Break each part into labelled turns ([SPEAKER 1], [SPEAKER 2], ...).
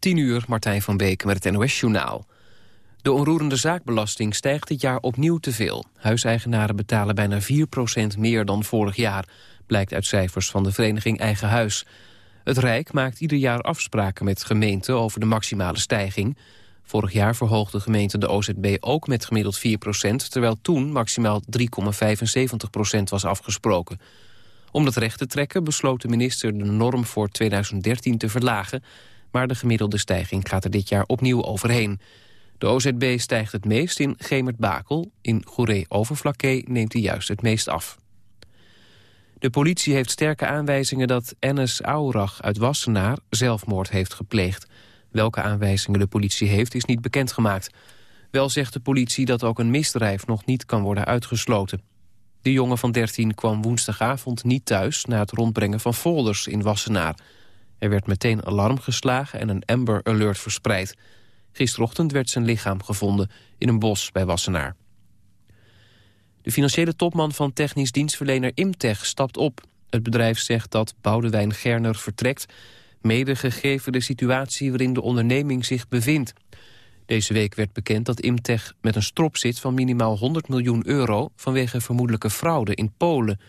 [SPEAKER 1] 10 uur, Martijn van Beek met het NOS-journaal. De onroerende zaakbelasting stijgt dit jaar opnieuw te veel. Huiseigenaren betalen bijna 4% meer dan vorig jaar... blijkt uit cijfers van de vereniging Eigen Huis. Het Rijk maakt ieder jaar afspraken met gemeenten over de maximale stijging. Vorig jaar verhoogde gemeente de OZB ook met gemiddeld 4% terwijl toen maximaal 3,75% was afgesproken. Om dat recht te trekken besloot de minister de norm voor 2013 te verlagen... maar de gemiddelde stijging gaat er dit jaar opnieuw overheen. De OZB stijgt het meest in Gemert-Bakel. In Goeree-Overflakkee neemt hij juist het meest af. De politie heeft sterke aanwijzingen dat Enes Aurach uit Wassenaar zelfmoord heeft gepleegd. Welke aanwijzingen de politie heeft is niet bekendgemaakt. Wel zegt de politie dat ook een misdrijf nog niet kan worden uitgesloten. De jongen van 13 kwam woensdagavond niet thuis... na het rondbrengen van folders in Wassenaar. Er werd meteen alarm geslagen en een Amber Alert verspreid. Gisterochtend werd zijn lichaam gevonden in een bos bij Wassenaar. De financiële topman van technisch dienstverlener Imtech stapt op. Het bedrijf zegt dat Boudewijn Gerner vertrekt... mede gegeven de situatie waarin de onderneming zich bevindt. Deze week werd bekend dat Imtech met een strop zit van minimaal 100 miljoen euro... vanwege vermoedelijke fraude in Polen.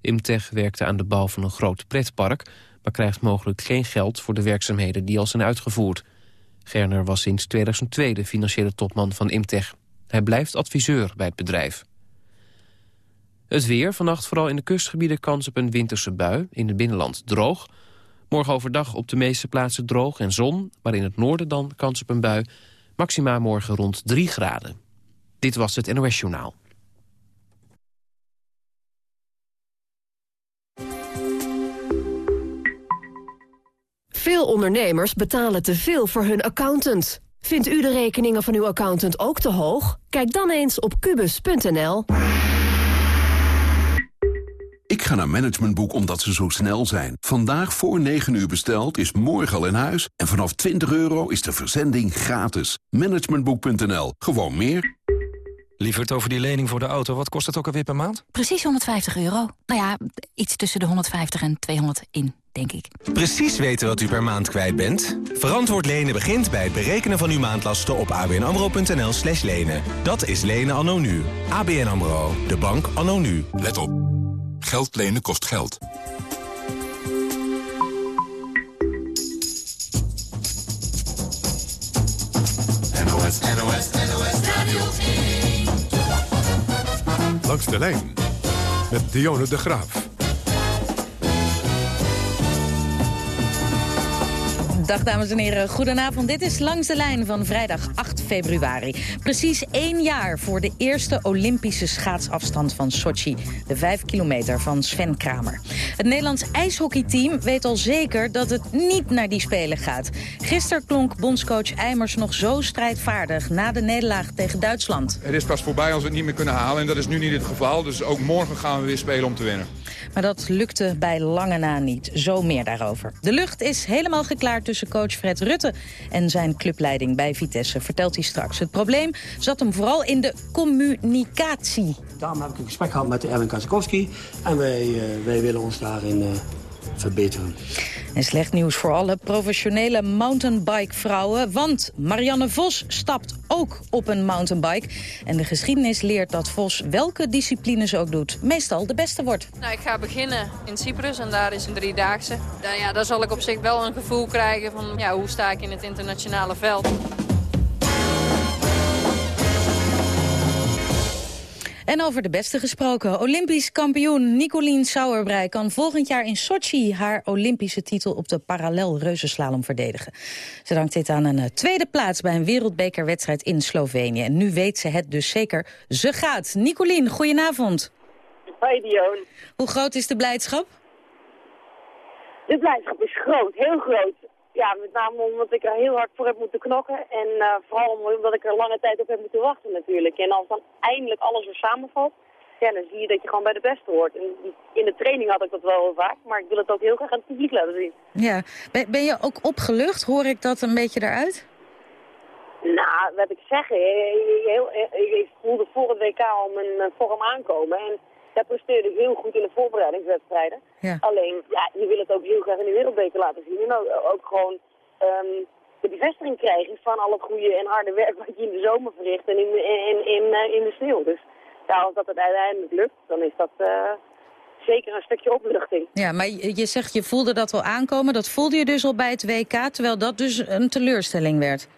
[SPEAKER 1] Imtech werkte aan de bouw van een groot pretpark... maar krijgt mogelijk geen geld voor de werkzaamheden die al zijn uitgevoerd. Gerner was sinds 2002 de financiële topman van Imtech. Hij blijft adviseur bij het bedrijf. Het weer, vannacht vooral in de kustgebieden kans op een winterse bui. In het binnenland droog. Morgen overdag op de meeste plaatsen droog en zon. Maar in het noorden dan kans op een bui. Maxima morgen rond 3 graden. Dit was het NOS Journaal.
[SPEAKER 2] Veel ondernemers betalen te veel voor hun accountant. Vindt u de rekeningen van uw accountant ook te hoog? Kijk dan eens op kubus.nl.
[SPEAKER 3] Ik ga naar Managementboek omdat ze zo snel zijn. Vandaag voor 9 uur besteld is morgen al in huis. En vanaf 20 euro is de verzending gratis. Managementboek.nl. Gewoon meer.
[SPEAKER 4] Lieverd over die lening voor de auto. Wat kost het ook alweer per maand?
[SPEAKER 5] Precies 150 euro. Nou ja, iets tussen de 150 en 200 in, denk ik.
[SPEAKER 6] Precies weten wat u per maand kwijt bent? Verantwoord lenen begint bij het berekenen van uw maandlasten op abnamro.nl slash lenen. Dat is lenen anno nu. ABN AMRO. De bank anno nu.
[SPEAKER 7] Let op. Geld lenen kost geld.
[SPEAKER 8] NOS, NOS, NOS Radio 1.
[SPEAKER 9] Langs de lijn met Dionne de Graaf.
[SPEAKER 10] Dag dames en heren, goedenavond. Dit is Langs de Lijn van vrijdag 8 februari. Precies één jaar voor de eerste Olympische schaatsafstand van Sochi. De vijf kilometer van Sven Kramer. Het Nederlands ijshockeyteam weet al zeker dat het niet naar die Spelen gaat. Gisteren klonk bondscoach Eimers nog zo strijdvaardig... na de nederlaag tegen Duitsland.
[SPEAKER 11] Het is pas voorbij als we het niet meer kunnen halen. En dat is nu niet het geval. Dus ook morgen gaan we weer spelen om te winnen.
[SPEAKER 10] Maar dat lukte bij lange na niet. Zo meer daarover. De lucht is helemaal geklaard tussen coach Fred Rutte en zijn clubleiding bij Vitesse, vertelt hij straks. Het probleem zat hem vooral in de communicatie.
[SPEAKER 12] Daarom heb ik een gesprek gehad met Erwin Kazakowski en wij, uh, wij willen ons daarin uh, verbeteren.
[SPEAKER 10] En slecht nieuws voor alle professionele mountainbike-vrouwen. Want Marianne Vos stapt ook op een mountainbike. En de geschiedenis leert dat Vos welke discipline ze ook doet... meestal de beste wordt.
[SPEAKER 13] Nou, ik ga beginnen in Cyprus en daar is een driedaagse. Dan, ja, daar zal ik op zich wel een gevoel krijgen van ja, hoe sta ik in het internationale veld.
[SPEAKER 10] En over de beste gesproken. Olympisch kampioen Nicolien Sauerbrei kan volgend jaar in Sochi haar Olympische titel op de parallel reuzenslalom verdedigen. Ze dankt dit aan een eh, tweede plaats bij een wereldbekerwedstrijd in Slovenië. En nu weet ze het dus zeker. Ze gaat. Nicolien, goedenavond.
[SPEAKER 14] Hoi Dion.
[SPEAKER 10] Hoe groot is de blijdschap?
[SPEAKER 14] De blijdschap is groot, heel groot. Ja, met name omdat ik er heel hard voor heb moeten knokken. En uh, vooral omdat ik er lange tijd op heb moeten wachten natuurlijk. En als dan eindelijk alles weer samenvalt, ja, dan zie je dat je gewoon bij de beste hoort. En in de training had ik dat wel heel vaak, maar ik wil het ook heel graag aan het publiek laten zien.
[SPEAKER 10] Ja, ben, ben je ook opgelucht? Hoor ik dat een beetje eruit?
[SPEAKER 14] Nou, wat ik zeg, ik voelde voor het WK al mijn vorm aankomen. En dat presteerde ik heel goed in de voorbereidingswedstrijden. Alleen, ja, je wil het ook heel graag in de wereldbeker laten zien. En ook, gewoon um, de bevestiging krijgen van al het goede en harde werk wat je in de zomer verricht en in, in, in, uh, in de sneeuw. Dus ja, als dat het uiteindelijk lukt, dan is dat uh, zeker een stukje opluchting.
[SPEAKER 10] Ja, maar je zegt je voelde dat wel aankomen. Dat voelde je dus al bij het WK, terwijl dat dus een teleurstelling werd.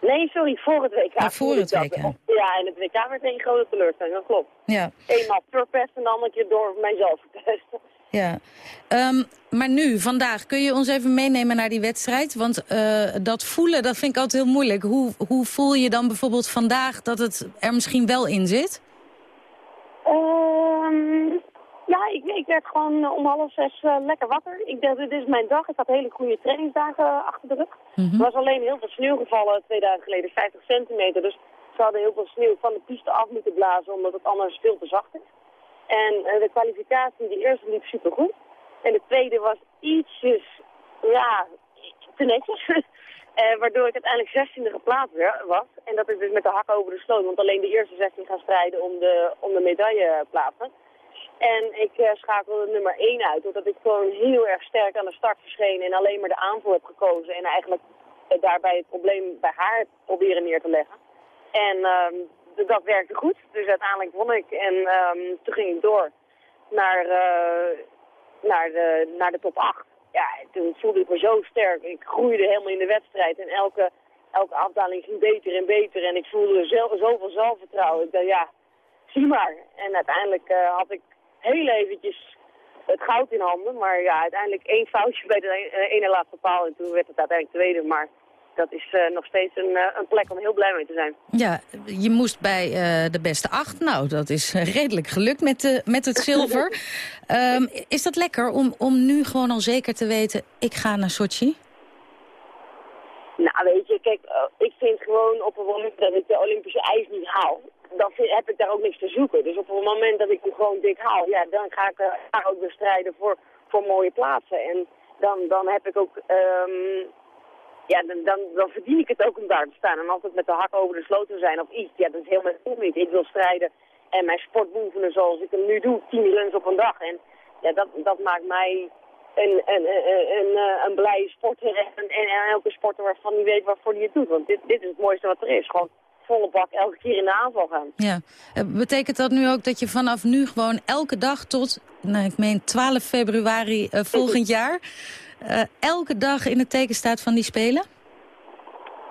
[SPEAKER 14] Nee, sorry, voor het WK.
[SPEAKER 10] Ja, voor het WK.
[SPEAKER 14] Ja, en het WK werd een grote teleurstelling, dat klopt.
[SPEAKER 10] Ja.
[SPEAKER 14] Eenmaal purpest en dan een keer door mijzelf testen.
[SPEAKER 10] Ja, um, maar nu, vandaag, kun je ons even meenemen naar die wedstrijd? Want uh, dat voelen, dat vind ik altijd heel moeilijk. Hoe, hoe voel je dan bijvoorbeeld vandaag dat het er misschien wel in zit?
[SPEAKER 14] Um, ja, ik, werd gewoon om half zes uh, lekker wakker. Ik dacht, dit is mijn dag. Ik had hele goede trainingsdagen achter de rug. Mm -hmm. Er was alleen heel veel sneeuw gevallen twee dagen geleden, 50 centimeter. Dus ze hadden heel veel sneeuw van de piste af moeten blazen, omdat het anders veel te zacht is. En uh, de kwalificatie, die eerste liep supergoed. En de tweede was ietsjes, ja, te netjes. uh, waardoor ik uiteindelijk 16e geplaatst was. En dat is dus met de hak over de sloot. Want alleen de eerste 16 gaan strijden om de, om de medailleplaatsen. En ik uh, schakelde nummer 1 uit. Doordat ik gewoon heel erg sterk aan de start verscheen. En alleen maar de aanvoer heb gekozen. En eigenlijk daarbij het probleem bij haar proberen neer te leggen. En uh, dat werkte goed. Dus uiteindelijk won ik. En um, toen ging ik door naar, uh, naar, de, naar de top 8. Ja, toen voelde ik me zo sterk. Ik groeide helemaal in de wedstrijd. En elke, elke afdaling ging beter en beter. En ik voelde zelf, zoveel zelfvertrouwen. Ik dacht, ja, zie maar. En uiteindelijk had ik heel eventjes het goud in handen. Maar ja, uiteindelijk één foutje bij de ene laatste paal. En toen werd het uiteindelijk tweede. Maar dat is uh, nog steeds een, uh, een, plek om heel blij mee te zijn.
[SPEAKER 10] Ja, je moest bij uh, de beste acht. Nou, dat is redelijk gelukt met, de, met het zilver. um, is dat lekker om, om nu gewoon al zeker te weten, ik ga naar Sochi?
[SPEAKER 14] Nou, weet je, kijk, ik vind gewoon op het moment dat ik de Olympische ijs niet haal, dan heb ik daar ook niks te zoeken. Dus op het moment dat ik hem gewoon dik haal, ja, dan ga ik daar ook bestrijden voor, voor mooie plaatsen. En dan, dan heb ik ook... Um, ja, dan, dan, dan, verdien ik het ook om daar te staan. En altijd met de hak over de sloot te zijn of iets, ja, dat is helemaal niet. Ik wil strijden en mijn sport beoefenen zoals ik hem nu doe, tien runs op een dag. En ja, dat, dat maakt mij een, een, een, een, een blije sporter en, en, elke sporter waarvan hij weet waarvoor hij het doet. Want dit, dit is het mooiste wat er is. Gewoon volle bak elke keer in de aanval gaan.
[SPEAKER 10] Ja. Betekent dat nu ook dat je vanaf nu gewoon elke dag tot, nou, ik meen 12 februari uh, volgend jaar... Uh, elke dag in het teken staat van die Spelen?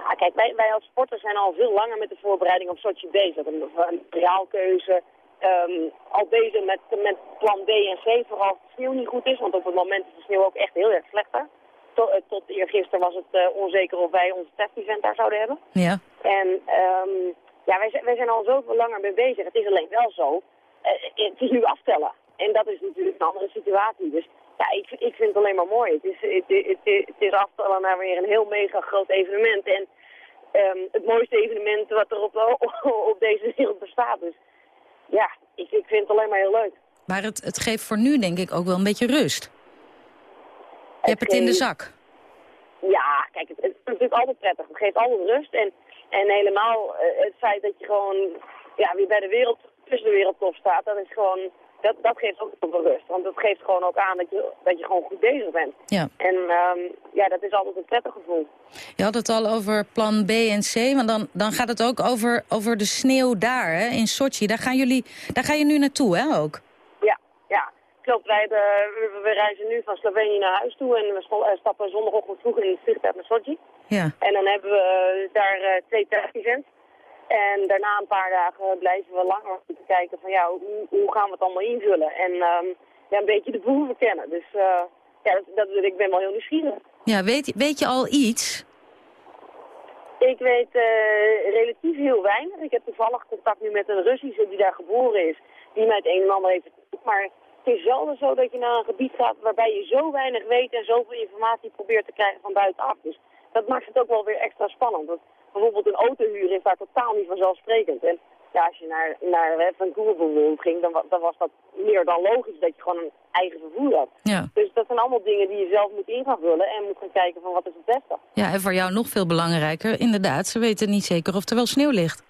[SPEAKER 14] Ja, kijk, wij, wij als sporters zijn al veel langer met de voorbereiding op Sochi bezig. Een, een materiaalkeuze, um, al bezig met, met plan B en C, vooral als de sneeuw niet goed is. Want op het moment is de sneeuw ook echt heel erg slechter. Tot, uh, tot eergisteren was het uh, onzeker of wij ons test-event daar zouden hebben.
[SPEAKER 10] Ja.
[SPEAKER 14] En um, ja, wij, wij zijn al zoveel langer mee bezig. Het is alleen wel zo, het is nu aftellen. En dat is natuurlijk een andere situatie. Dus ja, ik, ik vind het alleen maar mooi. Het is, het, het, het is aftellen naar weer een heel mega groot evenement. En um, het mooiste evenement wat er op, op deze wereld bestaat. Dus ja, ik, ik vind het alleen maar heel leuk.
[SPEAKER 10] Maar het, het geeft voor nu denk ik ook wel een beetje rust. Je hebt het in de zak.
[SPEAKER 14] Ja, kijk, het, het is natuurlijk altijd prettig. Het geeft altijd rust. En, en helemaal uh, het feit dat je gewoon ja, weer bij de wereld, tussen de wereldtop staat, dat is gewoon dat, dat geeft ook heel veel rust. Want het geeft gewoon ook aan dat je, dat je gewoon goed bezig bent.
[SPEAKER 10] Ja.
[SPEAKER 14] En um, ja, dat is altijd een prettig gevoel.
[SPEAKER 10] Je had het al over plan B en C, want dan, dan gaat het ook over, over de sneeuw daar, hè, in Sochi. Daar, gaan jullie, daar ga je nu naartoe, hè, ook?
[SPEAKER 14] Klopt, wij hebben, we, reizen nu van Slovenië naar huis toe en we stappen zondagochtend vroeg in het vliegtuig naar Sochi.
[SPEAKER 10] Ja.
[SPEAKER 14] En dan hebben we daar uh, twee test-events. En daarna een paar dagen blijven we langer om te kijken van ja, hoe, hoe gaan we het allemaal invullen. En um, ja, een beetje de behoeven kennen. Dus uh, ja, dat, dat, ik ben wel heel nieuwsgierig.
[SPEAKER 10] Ja, weet, weet je al iets?
[SPEAKER 14] Ik weet uh, relatief heel weinig. Ik heb toevallig contact nu met een Russische die daar geboren is. Die mij het een en ander heeft Maar is zelden zo dat je naar een gebied gaat waarbij je zo weinig weet en zoveel informatie probeert te krijgen van buitenaf. Dus dat maakt het ook wel weer extra spannend. Want bijvoorbeeld een auto huren is daar totaal niet vanzelfsprekend. En ja, als je naar, naar Vancouver bijvoorbeeld ging, dan, dan was dat meer dan logisch dat je gewoon een eigen vervoer had.
[SPEAKER 10] Ja.
[SPEAKER 14] Dus dat zijn allemaal dingen die je zelf moet in gaan vullen en moet gaan kijken van wat is het beste.
[SPEAKER 10] Ja, en voor jou nog veel belangrijker, inderdaad, ze weten niet zeker of er wel sneeuw ligt.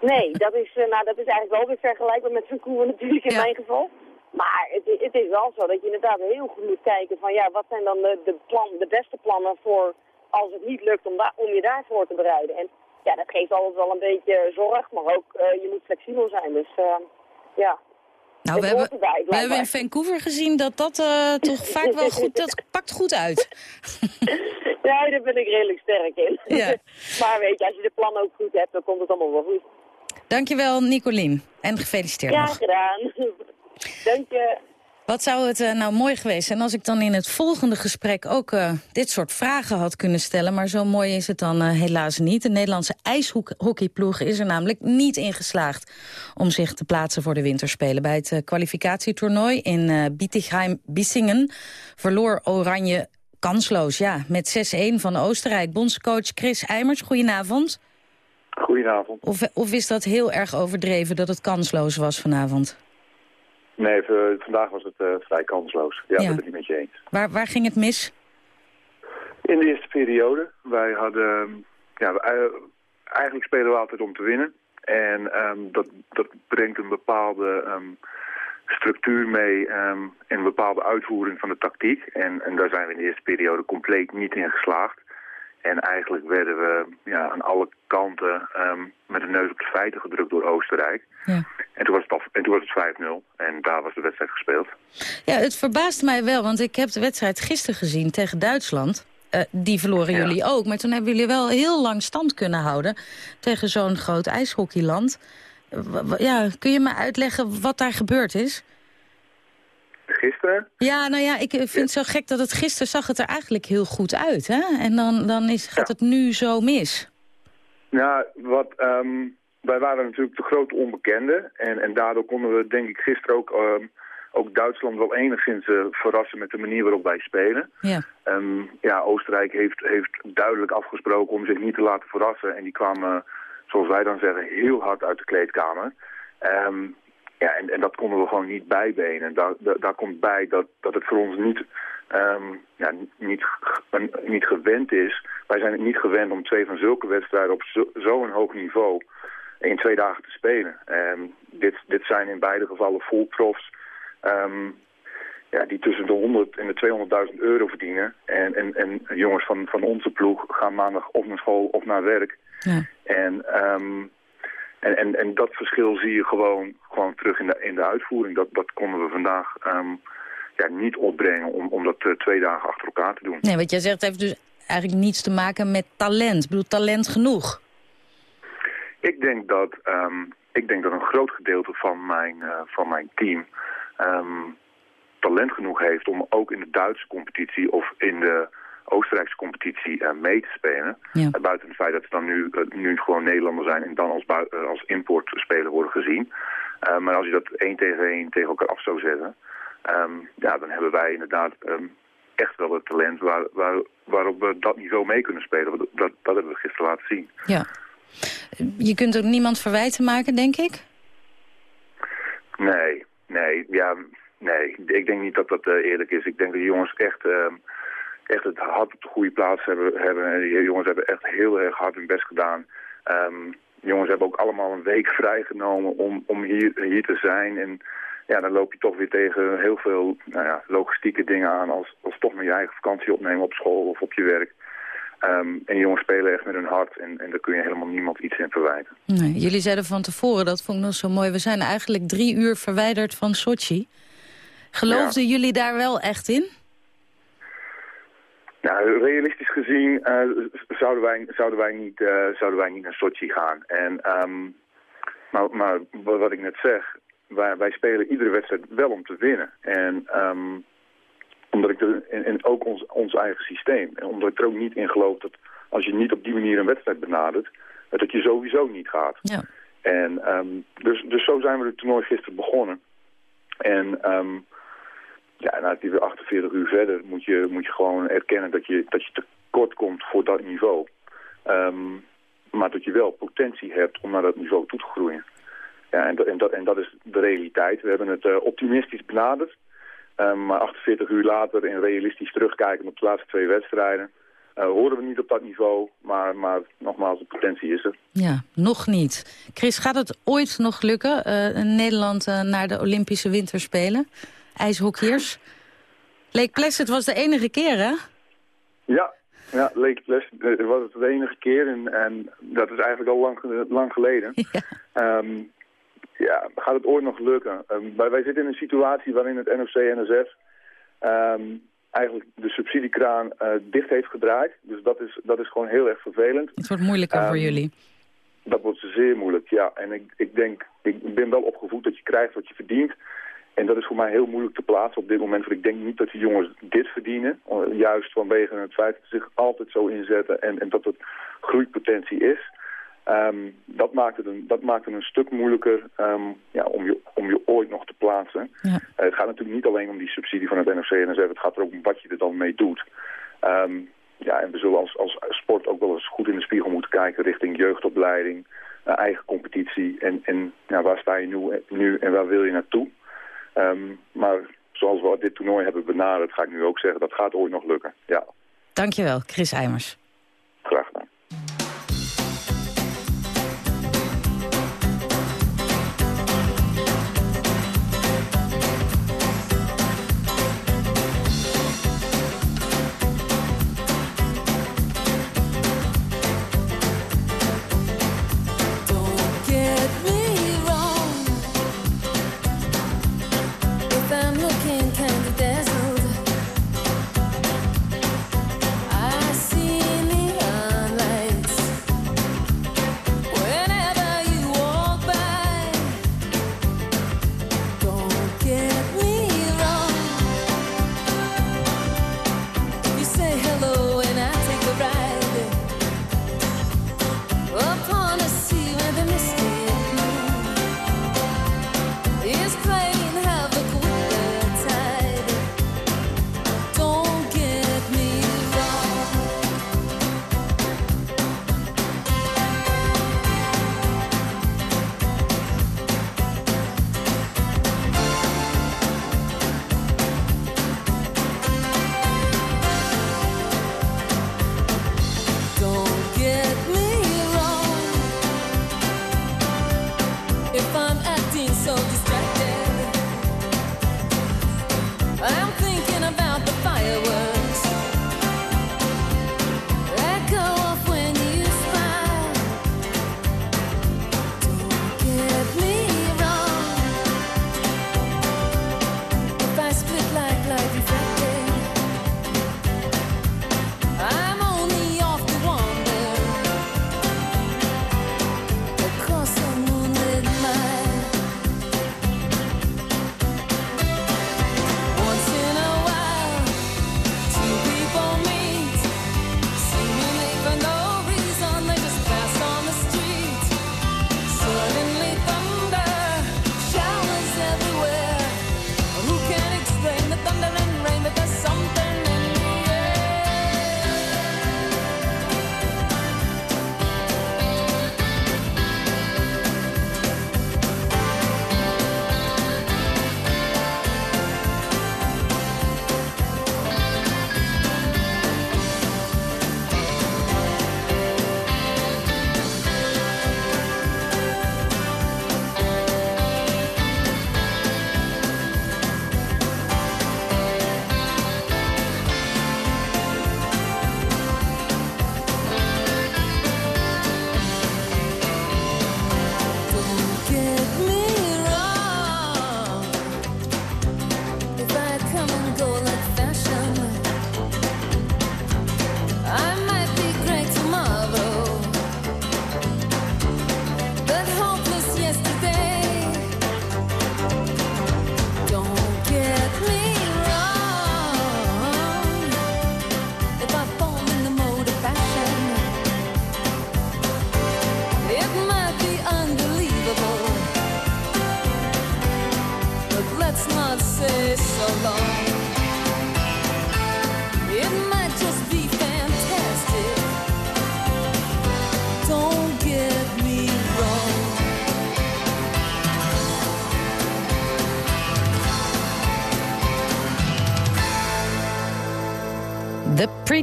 [SPEAKER 14] Nee, dat is, nou, dat is eigenlijk wel weer vergelijkbaar met Vancouver natuurlijk in ja. mijn geval. Maar het, het, is wel zo dat je inderdaad heel goed moet kijken van ja, wat zijn dan de, de, plan, de beste plannen voor als het niet lukt om, daar, om je daarvoor te bereiden. En ja, dat geeft altijd wel een beetje zorg, maar ook je moet flexibel zijn. Dus ja,
[SPEAKER 10] nou, we hebben, we hebben in Vancouver gezien dat dat uh, toch vaak wel goed, dat pakt goed uit.
[SPEAKER 14] ja, daar ben ik redelijk sterk in. Ja. maar weet je, als je de plan ook goed hebt, dan komt het allemaal wel goed.
[SPEAKER 10] Dankjewel, Nicolien. En gefeliciteerd
[SPEAKER 14] Ja, gedaan. Dank je.
[SPEAKER 10] Wat zou het uh, nou mooi geweest zijn als ik dan in het volgende gesprek ook uh, dit soort vragen had kunnen stellen. Maar zo mooi is het dan uh, helaas niet. De Nederlandse ijshockeyploeg is er namelijk niet in geslaagd om zich te plaatsen voor de winterspelen. Bij het kwalificatietoernooi in Bietigheim-Bissingen verloor Oranje kansloos. Ja, met 6-1 van Oostenrijk. Bondscoach Chris Eimers, goedenavond.
[SPEAKER 15] Goedenavond.
[SPEAKER 10] Of, of is dat heel erg overdreven dat het kansloos was vanavond?
[SPEAKER 15] Nee, vandaag was het uh, vrij kansloos. Ja, ja. ben ik met je eens.
[SPEAKER 10] Waar, waar ging het mis?
[SPEAKER 15] In de eerste periode. Wij hadden... Ja, eigenlijk spelen we altijd om te winnen. En um, dat, dat brengt een bepaalde um, structuur mee um, en een bepaalde uitvoering van de tactiek. En, en daar zijn we in de eerste periode compleet niet in geslaagd. En eigenlijk werden we ja, aan alle kanten um, met de neus op de feiten gedrukt door Oostenrijk. Ja. En toen was het, en toen was het 5-0 en daar was de wedstrijd gespeeld.
[SPEAKER 10] Ja, het verbaast mij wel, want ik heb de wedstrijd gisteren gezien tegen Duitsland. Uh, die verloren ja. jullie ook, maar toen hebben jullie wel heel lang stand kunnen houden... tegen zo'n groot ijshockeyland. Ja, kun je me uitleggen wat daar gebeurd is?
[SPEAKER 15] Gisteren?
[SPEAKER 10] Ja, nou ja, ik vind het zo gek dat het gisteren zag het er eigenlijk heel goed uit. Hè? En dan, dan is, gaat het nu zo mis.
[SPEAKER 15] Ja, wat, um, wij waren natuurlijk de grote onbekende. En, en daardoor konden we denk ik gisteren ook, um, ook Duitsland wel enigszins uh, verrassen met de manier waarop wij spelen. Ja, um, ja Oostenrijk heeft, heeft duidelijk afgesproken om zich niet te laten verrassen. En die kwamen, zoals wij dan zeggen, heel hard uit de kleedkamer. Um, ja, en, en dat konden we gewoon niet bijbenen. Daar, daar, daar komt bij dat, dat het voor ons niet, um, ja, niet, niet gewend is. Wij zijn het niet gewend om twee van zulke wedstrijden op zo'n zo hoog niveau in twee dagen te spelen. Um, dit, dit zijn in beide gevallen full profs um, ja, die tussen de 100 en de 200.000 euro verdienen. En, en, en jongens van, van onze ploeg gaan maandag of naar school of naar werk. Ja. En... Um, en, en, en dat verschil zie je gewoon, gewoon terug in de, in de uitvoering. Dat, dat konden we vandaag um, ja, niet opbrengen om, om dat uh, twee dagen achter elkaar te doen.
[SPEAKER 10] Nee, wat jij zegt heeft dus eigenlijk niets te maken met talent. Ik bedoel, talent genoeg.
[SPEAKER 15] Ik denk dat, um, ik denk dat een groot gedeelte van mijn, uh, van mijn team um, talent genoeg heeft om ook in de Duitse competitie of in de Oostenrijkse competitie uh, mee te spelen. Ja. Buiten het feit dat ze dan nu, uh, nu gewoon Nederlander zijn en dan als, als importspeler worden gezien. maar als je dat één tegen één tegen elkaar af zou zetten, um, ja, dan hebben wij inderdaad um, echt wel het talent waar, waar, waarop we dat niveau mee kunnen spelen. Dat, dat, dat hebben we gisteren laten zien.
[SPEAKER 10] Ja. Je kunt ook niemand verwijten maken, denk ik?
[SPEAKER 15] Nee, nee, ja, nee. Ik denk niet dat dat eerlijk is. Ik denk dat de jongens echt... Uh, echt het hard op de goede plaats hebben. hebben. Die jongens hebben echt heel erg hard hun best gedaan. Um, jongens hebben ook allemaal een week vrijgenomen om, om hier, hier te zijn. En ja, dan loop je toch weer tegen heel veel nou ja, logistieke dingen aan... Als, als toch maar je eigen vakantie opnemen op school of op je werk. Um, en jongens spelen echt met hun hart en, en daar kun je helemaal niemand iets in verwijten.
[SPEAKER 10] Nee, jullie zeiden van tevoren, dat vond ik nog zo mooi... we zijn eigenlijk drie uur verwijderd van Sochi. Geloofden ja. jullie daar wel echt in?
[SPEAKER 15] Nou, realistisch gezien uh, zouden, wij, zouden, wij niet, uh, zouden wij niet naar Sochi gaan. En, um, maar, maar wat ik net zeg, wij, wij spelen iedere wedstrijd wel om te winnen. En um, omdat ik er, en, en ook ons, ons eigen systeem. En omdat ik er ook niet in geloof dat als je niet op die manier een wedstrijd benadert, dat je sowieso niet gaat. Ja. En um, dus, dus zo zijn we het toernooi gisteren begonnen. En um, ja, nou, die weer 48 uur verder moet je, moet je gewoon erkennen dat je, dat je tekort komt voor dat niveau. Um, maar dat je wel potentie hebt om naar dat niveau toe te groeien. Ja, en, en, dat, en dat is de realiteit. We hebben het uh, optimistisch benaderd. Um, maar 48 uur later en realistisch terugkijken op de laatste twee wedstrijden... Uh, horen we niet op dat niveau, maar, maar nogmaals, de potentie is er.
[SPEAKER 10] Ja, nog niet. Chris, gaat het ooit nog lukken, uh, Nederland naar de Olympische Winterspelen? IJshockeyers. Lake Placid was de enige keer, hè?
[SPEAKER 15] Ja, Ja, Lake Placid uh, was het de enige keer en, en dat is eigenlijk al lang, lang geleden. Ja. Um, ja, gaat het ooit nog lukken? Um, wij, wij zitten in een situatie waarin het NOC-NSF um, eigenlijk de subsidiekraan uh, dicht heeft gedraaid. Dus dat is, dat is gewoon heel erg vervelend.
[SPEAKER 10] Het wordt moeilijker voor jullie.
[SPEAKER 15] Dat wordt zeer moeilijk, ja. En ik, ik denk, ik ben wel opgevoed dat je krijgt wat je verdient. En dat is voor mij heel moeilijk te plaatsen op dit moment. Want ik denk niet dat die jongens dit verdienen. Juist vanwege het feit dat ze zich altijd zo inzetten en, en dat het groeipotentie is. Um, dat, maakt het een, dat maakt het een stuk moeilijker um, ja, om, je, om je ooit nog te plaatsen. Ja. Uh, het gaat natuurlijk niet alleen om die subsidie van het NOC-NSF. Het gaat er ook om wat je er dan mee doet. Um, ja, en we zullen als, als sport ook wel eens goed in de spiegel moeten kijken richting jeugdopleiding, uh, eigen competitie. En, en ja, waar sta je nu, nu en waar wil je naartoe? Um, maar zoals we dit toernooi hebben benaderd, ga ik nu ook zeggen, dat gaat ooit nog lukken. Ja.
[SPEAKER 10] Dankjewel, Chris Eimers.
[SPEAKER 15] Graag gedaan.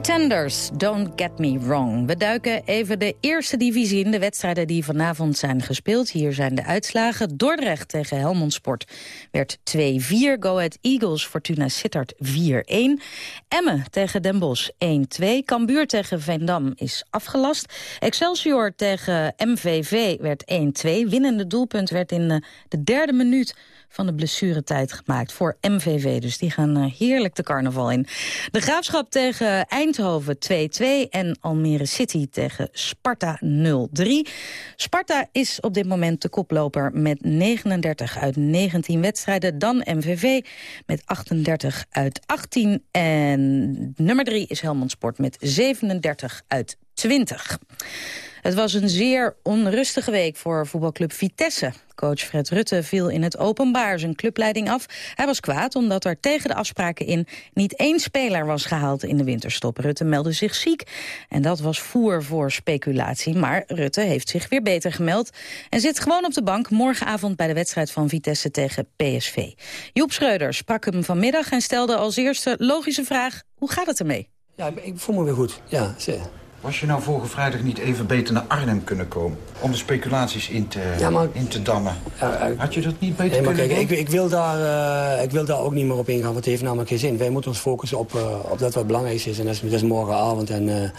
[SPEAKER 10] Pretenders, don't get me wrong. We duiken even de eerste divisie in. De wedstrijden die vanavond zijn gespeeld. Hier zijn de uitslagen. Dordrecht tegen Helmond Sport werd 2-4. Go Ahead Eagles, Fortuna Sittard 4-1. Emmen tegen Den Bosch 1-2. Cambuur tegen Veendam is afgelast. Excelsior tegen MVV werd 1-2. Winnende doelpunt werd in de derde minuut van de blessuretijd gemaakt voor MVV. Dus die gaan uh, heerlijk de carnaval in. De Graafschap tegen Eindhoven 2-2 en Almere City tegen Sparta 0-3. Sparta is op dit moment de koploper met 39 uit 19 wedstrijden. Dan MVV met 38 uit 18. En nummer 3 is Helmond Sport met 37 uit 20. Het was een zeer onrustige week voor voetbalclub Vitesse. Coach Fred Rutte viel in het openbaar zijn clubleiding af. Hij was kwaad omdat er tegen de afspraken in niet één speler was gehaald in de winterstop. Rutte meldde zich ziek en dat was voer voor speculatie. Maar Rutte heeft zich weer beter gemeld en zit gewoon op de bank morgenavond bij de wedstrijd van Vitesse tegen PSV. Joep Schreuder sprak hem vanmiddag en stelde als eerste logische vraag, hoe gaat het ermee?
[SPEAKER 12] Ja, ik voel me weer goed. Ja,
[SPEAKER 16] was je nou vorige vrijdag niet even beter naar Arnhem kunnen komen? Om de speculaties in te, ja, in te dammen. Had je dat niet beter nee, maar kunnen
[SPEAKER 12] kijk, ik, ik, wil daar, uh, ik wil daar ook niet meer op ingaan, want het heeft namelijk geen zin. Wij moeten ons focussen op, uh, op dat wat belangrijk is. En dat is, dat is morgenavond. En,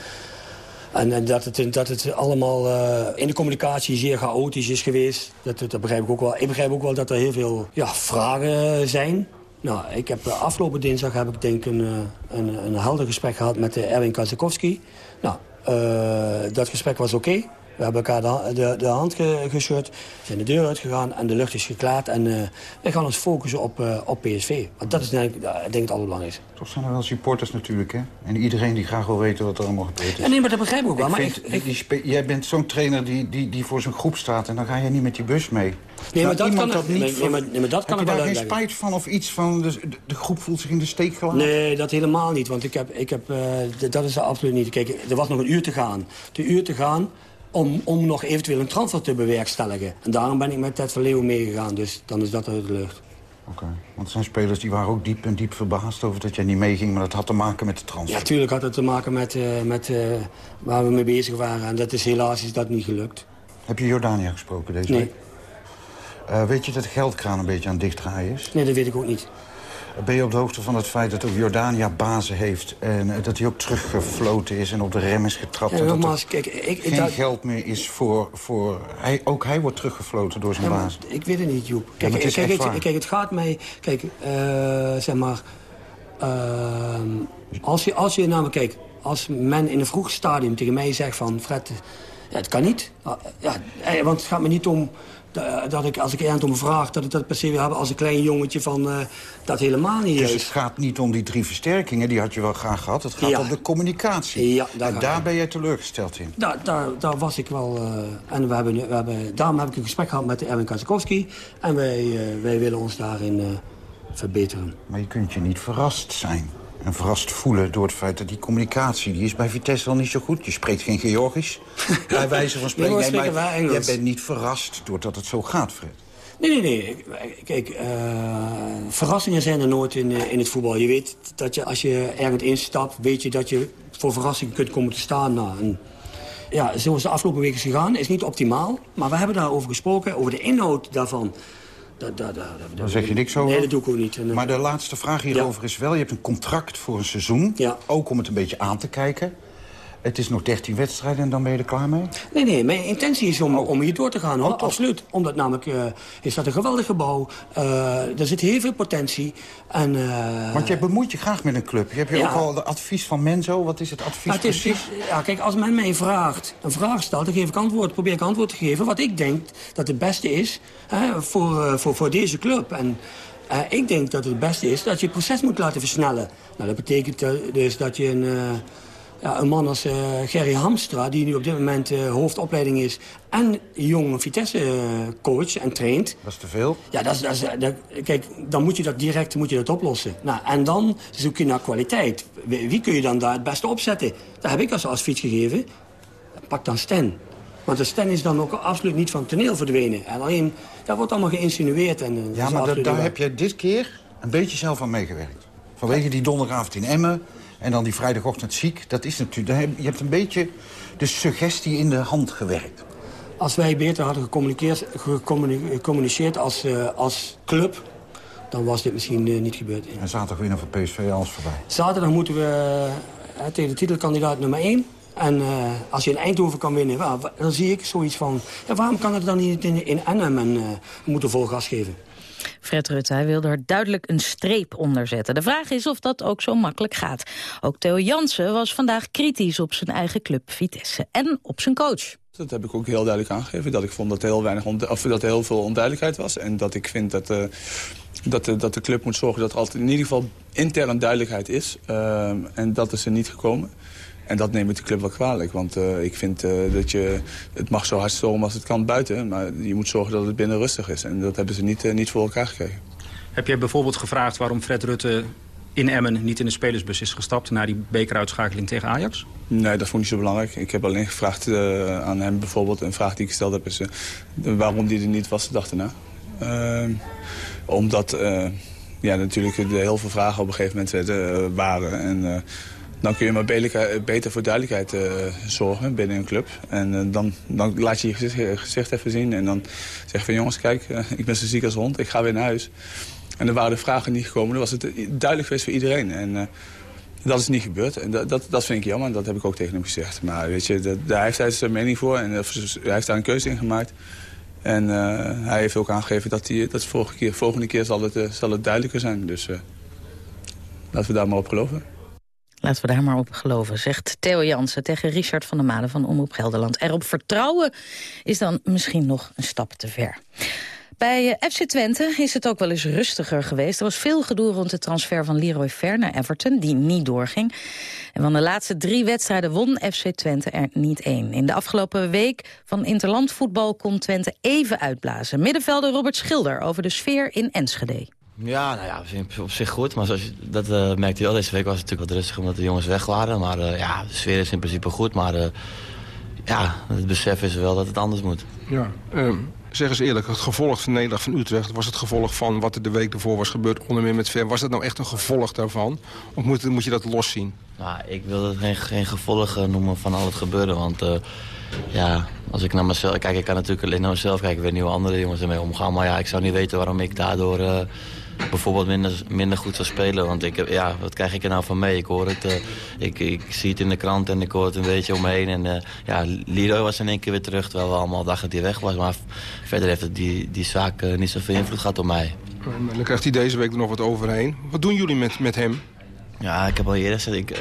[SPEAKER 12] en, dat, het, dat het allemaal in de communicatie zeer chaotisch is geweest. Dat, dat begrijp ik ook wel. Ik begrijp ook wel dat er heel veel ja, vragen zijn. Nou, ik heb afgelopen dinsdag heb ik denk een, een, een helder gesprek gehad met Erwin Kazakowski. Nou, dat gesprek was oké. We hebben elkaar de, de, de hand ge, geschud, zijn de deur uitgegaan en de lucht is geklaard. En uh, we gaan ons focussen op, uh, op PSV. Want dat is denk ik, denk het allerbelangrijkste.
[SPEAKER 16] Toch zijn er wel supporters natuurlijk, hè? En iedereen die graag wil weten wat er allemaal gebeurd is.
[SPEAKER 12] Nee, maar dat begrijp ik ook wel. maar
[SPEAKER 16] ik, die, jij bent zo'n trainer die, die, die voor zijn groep staat... en dan ga je niet met die bus mee.
[SPEAKER 12] Nee, maar dat kan, dat niet nee, nee, maar, nee, maar dat kan
[SPEAKER 16] heb
[SPEAKER 12] je
[SPEAKER 16] daar geen spijt van of iets van... De, de, groep voelt zich in de steek gelaten?
[SPEAKER 12] Nee, dat helemaal niet. Want ik heb, ik heb, uh, dat is er absoluut niet. Kijk, er was nog een uur te gaan. De uur te gaan om, om nog eventueel een transfer te bewerkstelligen. En daarom ben ik met Ted van Leeuwen meegegaan. Dus dan is dat uit de lucht.
[SPEAKER 16] Oké, want er zijn spelers die waren ook diep en diep verbaasd over dat jij niet meeging... maar dat had te maken met de transfer.
[SPEAKER 12] Ja, tuurlijk had het te maken met, uh, met uh, waar we mee bezig waren. En dat is helaas is dat niet gelukt.
[SPEAKER 16] Heb je Jordania gesproken deze
[SPEAKER 12] nee.
[SPEAKER 16] week? Uh, weet je dat de geldkraan een beetje aan het dichtdraaien is?
[SPEAKER 12] Nee, dat weet ik ook niet.
[SPEAKER 16] Ben je op de hoogte van het feit dat ook Jordania bazen heeft... en dat hij ook teruggefloten is en op de rem is getrapt...
[SPEAKER 12] Ja,
[SPEAKER 16] en
[SPEAKER 12] dat er kijk, ik,
[SPEAKER 16] geen geld meer is voor... voor hij, ook hij wordt teruggefloten door zijn ja, baas.
[SPEAKER 12] Ik weet het niet, Joep. Kijk, het, kijk, het, kijk het gaat mij... Kijk, uh, zeg maar... Uh, als, je, als je namelijk... Kijk, als men in een vroeg stadium tegen mij zegt van... Fred, ja, het kan niet. Ja, want het gaat me niet om dat ik, als ik ergens om vraag, dat ik dat per se wil hebben als een klein jongetje van uh, dat helemaal niet
[SPEAKER 16] Dus het gaat niet om die drie versterkingen, die had je wel graag gehad. Het gaat om de communicatie.
[SPEAKER 12] Ja,
[SPEAKER 16] daar, en daar ben jij teleurgesteld in.
[SPEAKER 12] Daar, daar, daar was ik wel. Uh, en we hebben, we hebben, daarom heb ik een gesprek gehad met Erwin Kazakowski. En wij, uh, wij willen ons daarin verbeteren.
[SPEAKER 16] Maar je kunt je niet verrast zijn en verrast voelen door het feit dat die communicatie... die is bij Vitesse wel niet zo goed. Je spreekt geen Georgisch, bij wijze van spreken.
[SPEAKER 12] Nee,
[SPEAKER 16] jij bent niet verrast doordat het zo gaat, Fred.
[SPEAKER 12] Nee, nee, nee. Kijk, uh, verrassingen zijn er nooit in, in het voetbal. Je weet dat je, als je ergens instapt, weet je dat je voor verrassingen kunt komen te staan. Nou, en ja, zoals de afgelopen weken is gegaan, is niet optimaal. Maar we hebben daarover gesproken, over de inhoud daarvan.
[SPEAKER 16] Da, da, da, Dan zeg je niks over?
[SPEAKER 12] Nee, dat doe ik ook niet.
[SPEAKER 16] Maar de laatste vraag hierover is wel... je hebt een contract voor een seizoen.
[SPEAKER 12] Ja.
[SPEAKER 16] Ook om het een beetje aan te kijken. Het is nog 13 wedstrijden en dan ben je er klaar mee?
[SPEAKER 12] Nee, nee, mijn intentie is om, om hier door te gaan, hoor. Oh, Absoluut. Omdat namelijk uh, is dat een geweldig gebouw. Uh, er zit heel veel potentie. En, uh,
[SPEAKER 16] Want jij bemoeit je graag met een club. Je hebt ja. ook al het advies van Menzo. Wat is het advies
[SPEAKER 12] het is,
[SPEAKER 16] precies?
[SPEAKER 12] Ja, kijk, als men mij vraagt, een vraag stelt, dan geef ik antwoord. Probeer ik antwoord te geven wat ik denk dat het beste is hè, voor, voor, voor deze club. En, uh, ik denk dat het beste is dat je het proces moet laten versnellen. Nou, dat betekent dus dat je een... Uh, ja, een man als uh, Gerry Hamstra, die nu op dit moment uh, hoofdopleiding is... en jonge Vitesse-coach en traint.
[SPEAKER 16] Dat is te veel?
[SPEAKER 12] Ja, dat is, dat is, dat, kijk, dan moet je dat direct moet je dat oplossen. Nou, en dan zoek je naar kwaliteit. Wie, wie kun je dan daar het beste opzetten? Daar heb ik als advies gegeven. Pak dan Sten. Want de Sten is dan ook absoluut niet van het toneel verdwenen. En alleen, dat wordt allemaal geïnsinueerd. En,
[SPEAKER 16] ja, maar daar heb je dit keer een beetje zelf aan meegewerkt. Vanwege die donderdagavond in Emmen En dan die vrijdagochtend ziek. Dat is natuurlijk, je hebt een beetje de suggestie in de hand gewerkt.
[SPEAKER 12] Als wij beter hadden gecommuniceerd als, uh, als club dan was dit misschien uh, niet gebeurd.
[SPEAKER 16] En zaterdag winnen voor PSV alles voorbij.
[SPEAKER 12] Zaterdag moeten we uh, tegen de titelkandidaat nummer 1. En uh, als je in Eindhoven kan winnen, dan zie ik zoiets van... Ja, waarom kan het dan niet in, in Arnhem en uh, moeten vol gas geven?
[SPEAKER 10] Fred Rutte hij wil er duidelijk een streep onder zetten. De vraag is of dat ook zo makkelijk gaat. Ook Theo Jansen was vandaag kritisch op zijn eigen club Vitesse en op zijn coach.
[SPEAKER 17] Dat heb ik ook heel duidelijk aangegeven. Dat ik vond dat heel, weinig of dat heel veel onduidelijkheid was. En dat ik vind dat, uh, dat, de, dat de club moet zorgen dat er altijd in ieder geval intern duidelijkheid is. Uh, en dat is er niet gekomen. En dat neem ik de club wel kwalijk. Want uh, ik vind uh, dat je... Het mag zo hard stormen als het kan buiten. Maar je moet zorgen dat het binnen rustig is. En dat hebben ze niet, uh, niet voor elkaar gekregen.
[SPEAKER 18] Heb jij bijvoorbeeld gevraagd waarom Fred Rutte in Emmen niet in de spelersbus is gestapt... na die bekeruitschakeling tegen Ajax?
[SPEAKER 17] Nee, dat vond ik niet zo belangrijk. Ik heb alleen gevraagd aan hem bijvoorbeeld... een vraag die ik gesteld heb is waarom die er niet was de dag daarna. Omdat ja, natuurlijk heel veel vragen op een gegeven moment waren... En, dan kun je maar beter voor duidelijkheid uh, zorgen binnen een club. En uh, dan, dan laat je je gezicht, even zien en dan zeg je van jongens, kijk, ik ben zo ziek als hond, ik ga weer naar huis. En er waren de vragen niet gekomen, dan was het duidelijk geweest voor iedereen. En dat is niet gebeurd en dat, dat, dat vind ik jammer en dat heb ik ook tegen hem gezegd. Maar weet je, dat, daar heeft hij zijn mening voor en hij heeft daar een keuze in gemaakt. En hij heeft ook aangegeven dat, hij, dat volgende keer, volgende keer zal, het, zal het duidelijker zijn. Dus laten we daar maar op geloven.
[SPEAKER 10] Laten we daar maar op geloven, zegt Theo Jansen tegen Richard van der Made van Omroep Gelderland. Erop vertrouwen is dan misschien nog een stap te ver. Bij eh, FC Twente is het ook wel eens rustiger geweest. Er was veel gedoe rond de transfer van Leroy Fer naar Everton, die niet doorging. En van de laatste drie wedstrijden won FC Twente er niet één. In de afgelopen week van interlandvoetbal kon Twente even uitblazen. Middenvelder Robert Schilder over de sfeer in Enschede.
[SPEAKER 19] Ja, nou ja, op zich goed. Maar zoals je, dat uh, merkte je wel. Deze week was het natuurlijk wat rustig omdat de jongens weg waren. Maar uh, ja, de sfeer is in principe goed. Maar uh, ja, het besef is wel dat het anders moet.
[SPEAKER 20] Ja, um, zeg eens eerlijk. Het gevolg van Nederland van Utrecht... was het gevolg van wat er de week ervoor was gebeurd onder meer met Ver. Was dat nou echt een gevolg daarvan? Of moet, moet je dat loszien?
[SPEAKER 19] Nou, ik wil het geen, geen gevolg noemen van al het gebeuren. Want ja, als ik naar mezelf kijk... Ik kan natuurlijk alleen naar mezelf kijken. Ik weet niet hoe andere jongens ermee omgaan. Maar ja, ik zou niet weten waarom ik daardoor bijvoorbeeld minder, minder goed zou spelen. Want ik, ja, wat krijg ik er nou van mee? Ik hoor het, uh, ik, ik zie het in de krant en ik hoor het een beetje omheen. En uh, ja, Lido was in één keer weer terug, terwijl we allemaal dachten dat hij weg was. Maar verder heeft het die, die zaak uh, niet zoveel invloed gehad op mij.
[SPEAKER 20] En dan krijgt hij deze week er nog wat overheen. Wat doen jullie met, met hem?
[SPEAKER 19] Ja, ik heb al eerder gezegd, ik,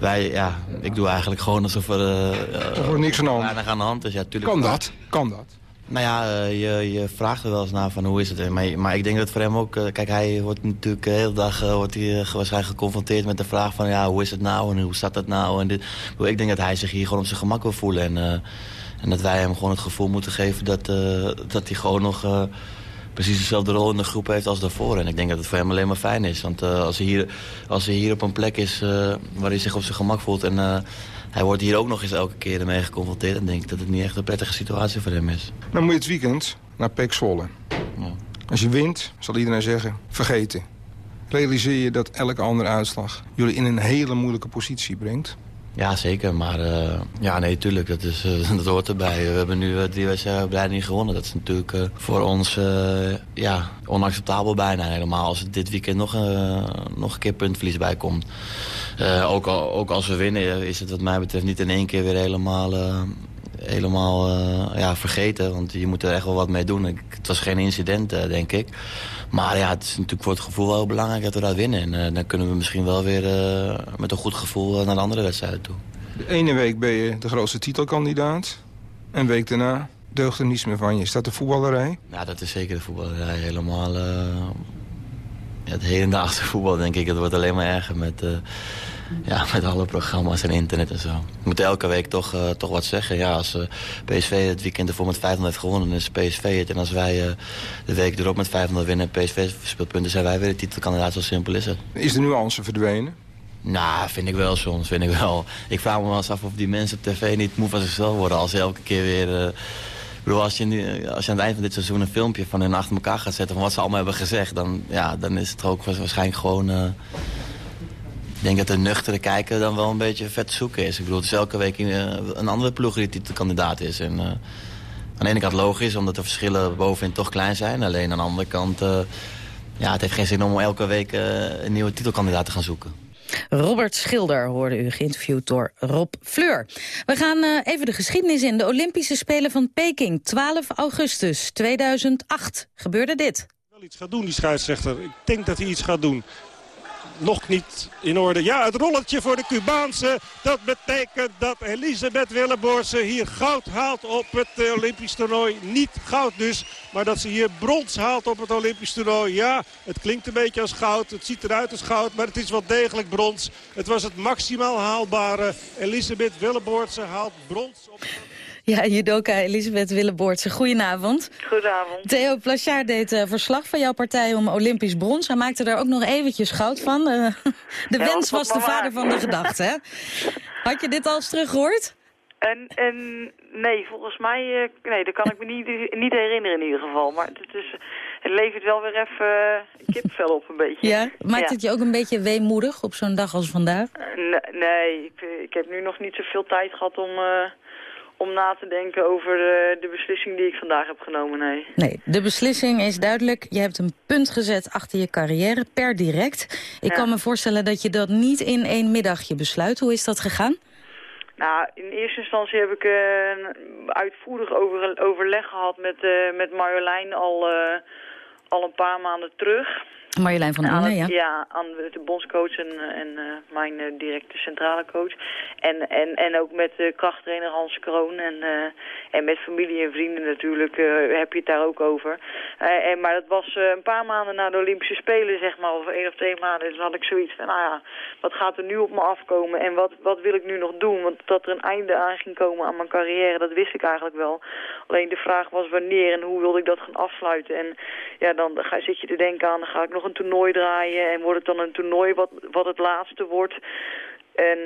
[SPEAKER 19] wij, ja, ik doe eigenlijk gewoon alsof er...
[SPEAKER 20] Uh, er niks aan de hand.
[SPEAKER 19] aan de hand is. Ja, tuurlijk.
[SPEAKER 20] Kan dat? Kan dat?
[SPEAKER 19] Nou ja, uh, je, je vraagt er wel eens naar van hoe is het. Maar, maar ik denk dat voor hem ook... Uh, kijk, hij wordt natuurlijk de hele dag wordt hij, waarschijnlijk geconfronteerd met de vraag van... ja, hoe is het nou en hoe staat dat nou? En ik denk dat hij zich hier gewoon op zijn gemak wil voelen. En, en dat wij hem gewoon het gevoel moeten geven dat, dat hij gewoon nog... precies dezelfde rol in de groep heeft als daarvoor. En ik denk dat het voor hem alleen maar fijn is. Want als, hij hier, als hij hier op een plek is waar hij zich op zijn gemak voelt... en hij wordt hier ook nog eens elke keer ermee geconfronteerd. En denk ik dat het niet echt een prettige situatie voor hem is.
[SPEAKER 20] Dan moet je het weekend naar Pek Zwolle. Ja. Als je wint, zal iedereen zeggen, vergeten. Realiseer je dat elke andere uitslag jullie in een hele moeilijke positie brengt?
[SPEAKER 19] Ja, zeker. Maar uh, ja, nee, tuurlijk. Dat, is, uh, dat hoort erbij. We hebben nu uh, drie wedstrijden niet gewonnen. Dat is natuurlijk voor ons ja, onacceptabel bijna. Helemaal als dit weekend nog, nog een keer puntverlies bij komt. ook, al, ook als we winnen is het wat mij betreft niet in één keer weer helemaal helemaal ja, vergeten. Want je moet er echt wel wat mee doen. het was geen incident, denk ik. Maar ja, het is natuurlijk voor het gevoel wel belangrijk dat we dat winnen. En uh, dan kunnen we misschien wel weer met een goed gevoel naar de andere wedstrijden toe.
[SPEAKER 20] De ene week ben je de grootste titelkandidaat. En week daarna deugt er niets meer van je. Is dat de voetballerij?
[SPEAKER 19] Ja, dat is zeker de voetballerij. Helemaal... Ja, het hedendaagse voetbal, denk ik. Het wordt alleen maar erger met ja, met alle programma's en internet en zo. Ik moet elke week toch, uh, toch wat zeggen. Ja, als uh, PSV het weekend ervoor met 500 heeft gewonnen, dan is PSV het. En als wij uh, de week erop met 500 winnen en PSV speelt punten... zijn wij weer de titelkandidaat, zo simpel is het.
[SPEAKER 20] Is de nuance verdwenen?
[SPEAKER 19] Nou, vind ik wel soms, vind ik wel. Ik vraag me wel eens af of die mensen op tv niet moe van zichzelf worden... als ze elke keer weer... Ik bedoel, als je, als je aan het eind van dit seizoen een filmpje van hen achter elkaar gaat zetten... van wat ze allemaal hebben gezegd... dan, ja, dan is het ook waarschijnlijk gewoon denk dat de nuchtere kijker dan wel een beetje vet zoeken is. Ik bedoel, het is elke week een andere ploeg die titelkandidaat is. En, aan de ene kant logisch, omdat de verschillen bovenin toch klein zijn. Alleen aan de andere kant, ja, het heeft geen zin om elke week een nieuwe titelkandidaat te gaan zoeken.
[SPEAKER 10] Robert Schilder hoorde u geïnterviewd door Rob Fleur. We gaan uh, even de geschiedenis in. De Olympische Spelen van Peking, 12 augustus 2008. Gebeurde dit.
[SPEAKER 21] Wel iets gaat doen, die scheidsrechter. Ik denk dat hij iets gaat doen nog niet in orde. Ja, het rolletje voor de Cubaanse. Dat betekent dat Elisabeth Willeboorse hier goud haalt op het eh, Olympisch toernooi. Niet goud dus, maar dat ze hier brons haalt op het Olympisch toernooi. Ja, het klinkt een beetje als goud. Het ziet eruit als goud, maar het is wel degelijk brons. Het was het maximaal haalbare. Elisabeth Willeboorse haalt brons op...
[SPEAKER 10] Ja, judoka Elisabeth Willeboortse. Goedenavond.
[SPEAKER 22] Goedenavond.
[SPEAKER 10] Theo Plachard deed uh, verslag van jouw partij om Olympisch brons. Hij maakte daar ook nog eventjes goud van. Uh, de wens was de vader van de gedachte, hè? Had je dit al eens teruggehoord?
[SPEAKER 22] En, en nee, volgens mij, uh, nee, dat kan ik me niet, niet herinneren in ieder geval. Maar het, is, het levert wel weer even kipvel op een beetje.
[SPEAKER 10] Ja, maakt het je ook een beetje weemoedig op zo'n dag als vandaag?
[SPEAKER 22] nee, nee ik, ik, heb nu nog niet zoveel tijd gehad om om na te denken over de, de, beslissing die ik vandaag heb genomen, nee.
[SPEAKER 10] Nee, de beslissing is duidelijk. Je hebt een punt gezet achter je carrière, per direct. Ik kan me voorstellen dat je dat niet in één middagje besluit. Hoe is dat gegaan?
[SPEAKER 22] Nou, in eerste instantie heb ik een uitvoerig over, overleg gehad met, uh, met Marjolein al, al een paar maanden terug.
[SPEAKER 10] Marjolein van Oene, ja.
[SPEAKER 22] Ja, aan de bondscoach en, en uh, mijn uh, directe centrale coach. En, en, en ook met de krachttrainer Hans Kroon. En, en met familie en vrienden natuurlijk heb je het daar ook over. en, maar dat was een paar maanden na de Olympische Spelen, zeg maar. Of één of twee maanden. Dus had ik zoiets van, nou ja, wat gaat er nu op me afkomen? En wat, wat wil ik nu nog doen? Want dat er een einde aan ging komen aan mijn carrière, dat wist ik eigenlijk wel. Alleen de vraag was wanneer en hoe wilde ik dat gaan afsluiten. En ja, dan ga, zit je te denken aan, dan ga ik nog een toernooi draaien en wordt het dan een toernooi wat, wat het laatste wordt. En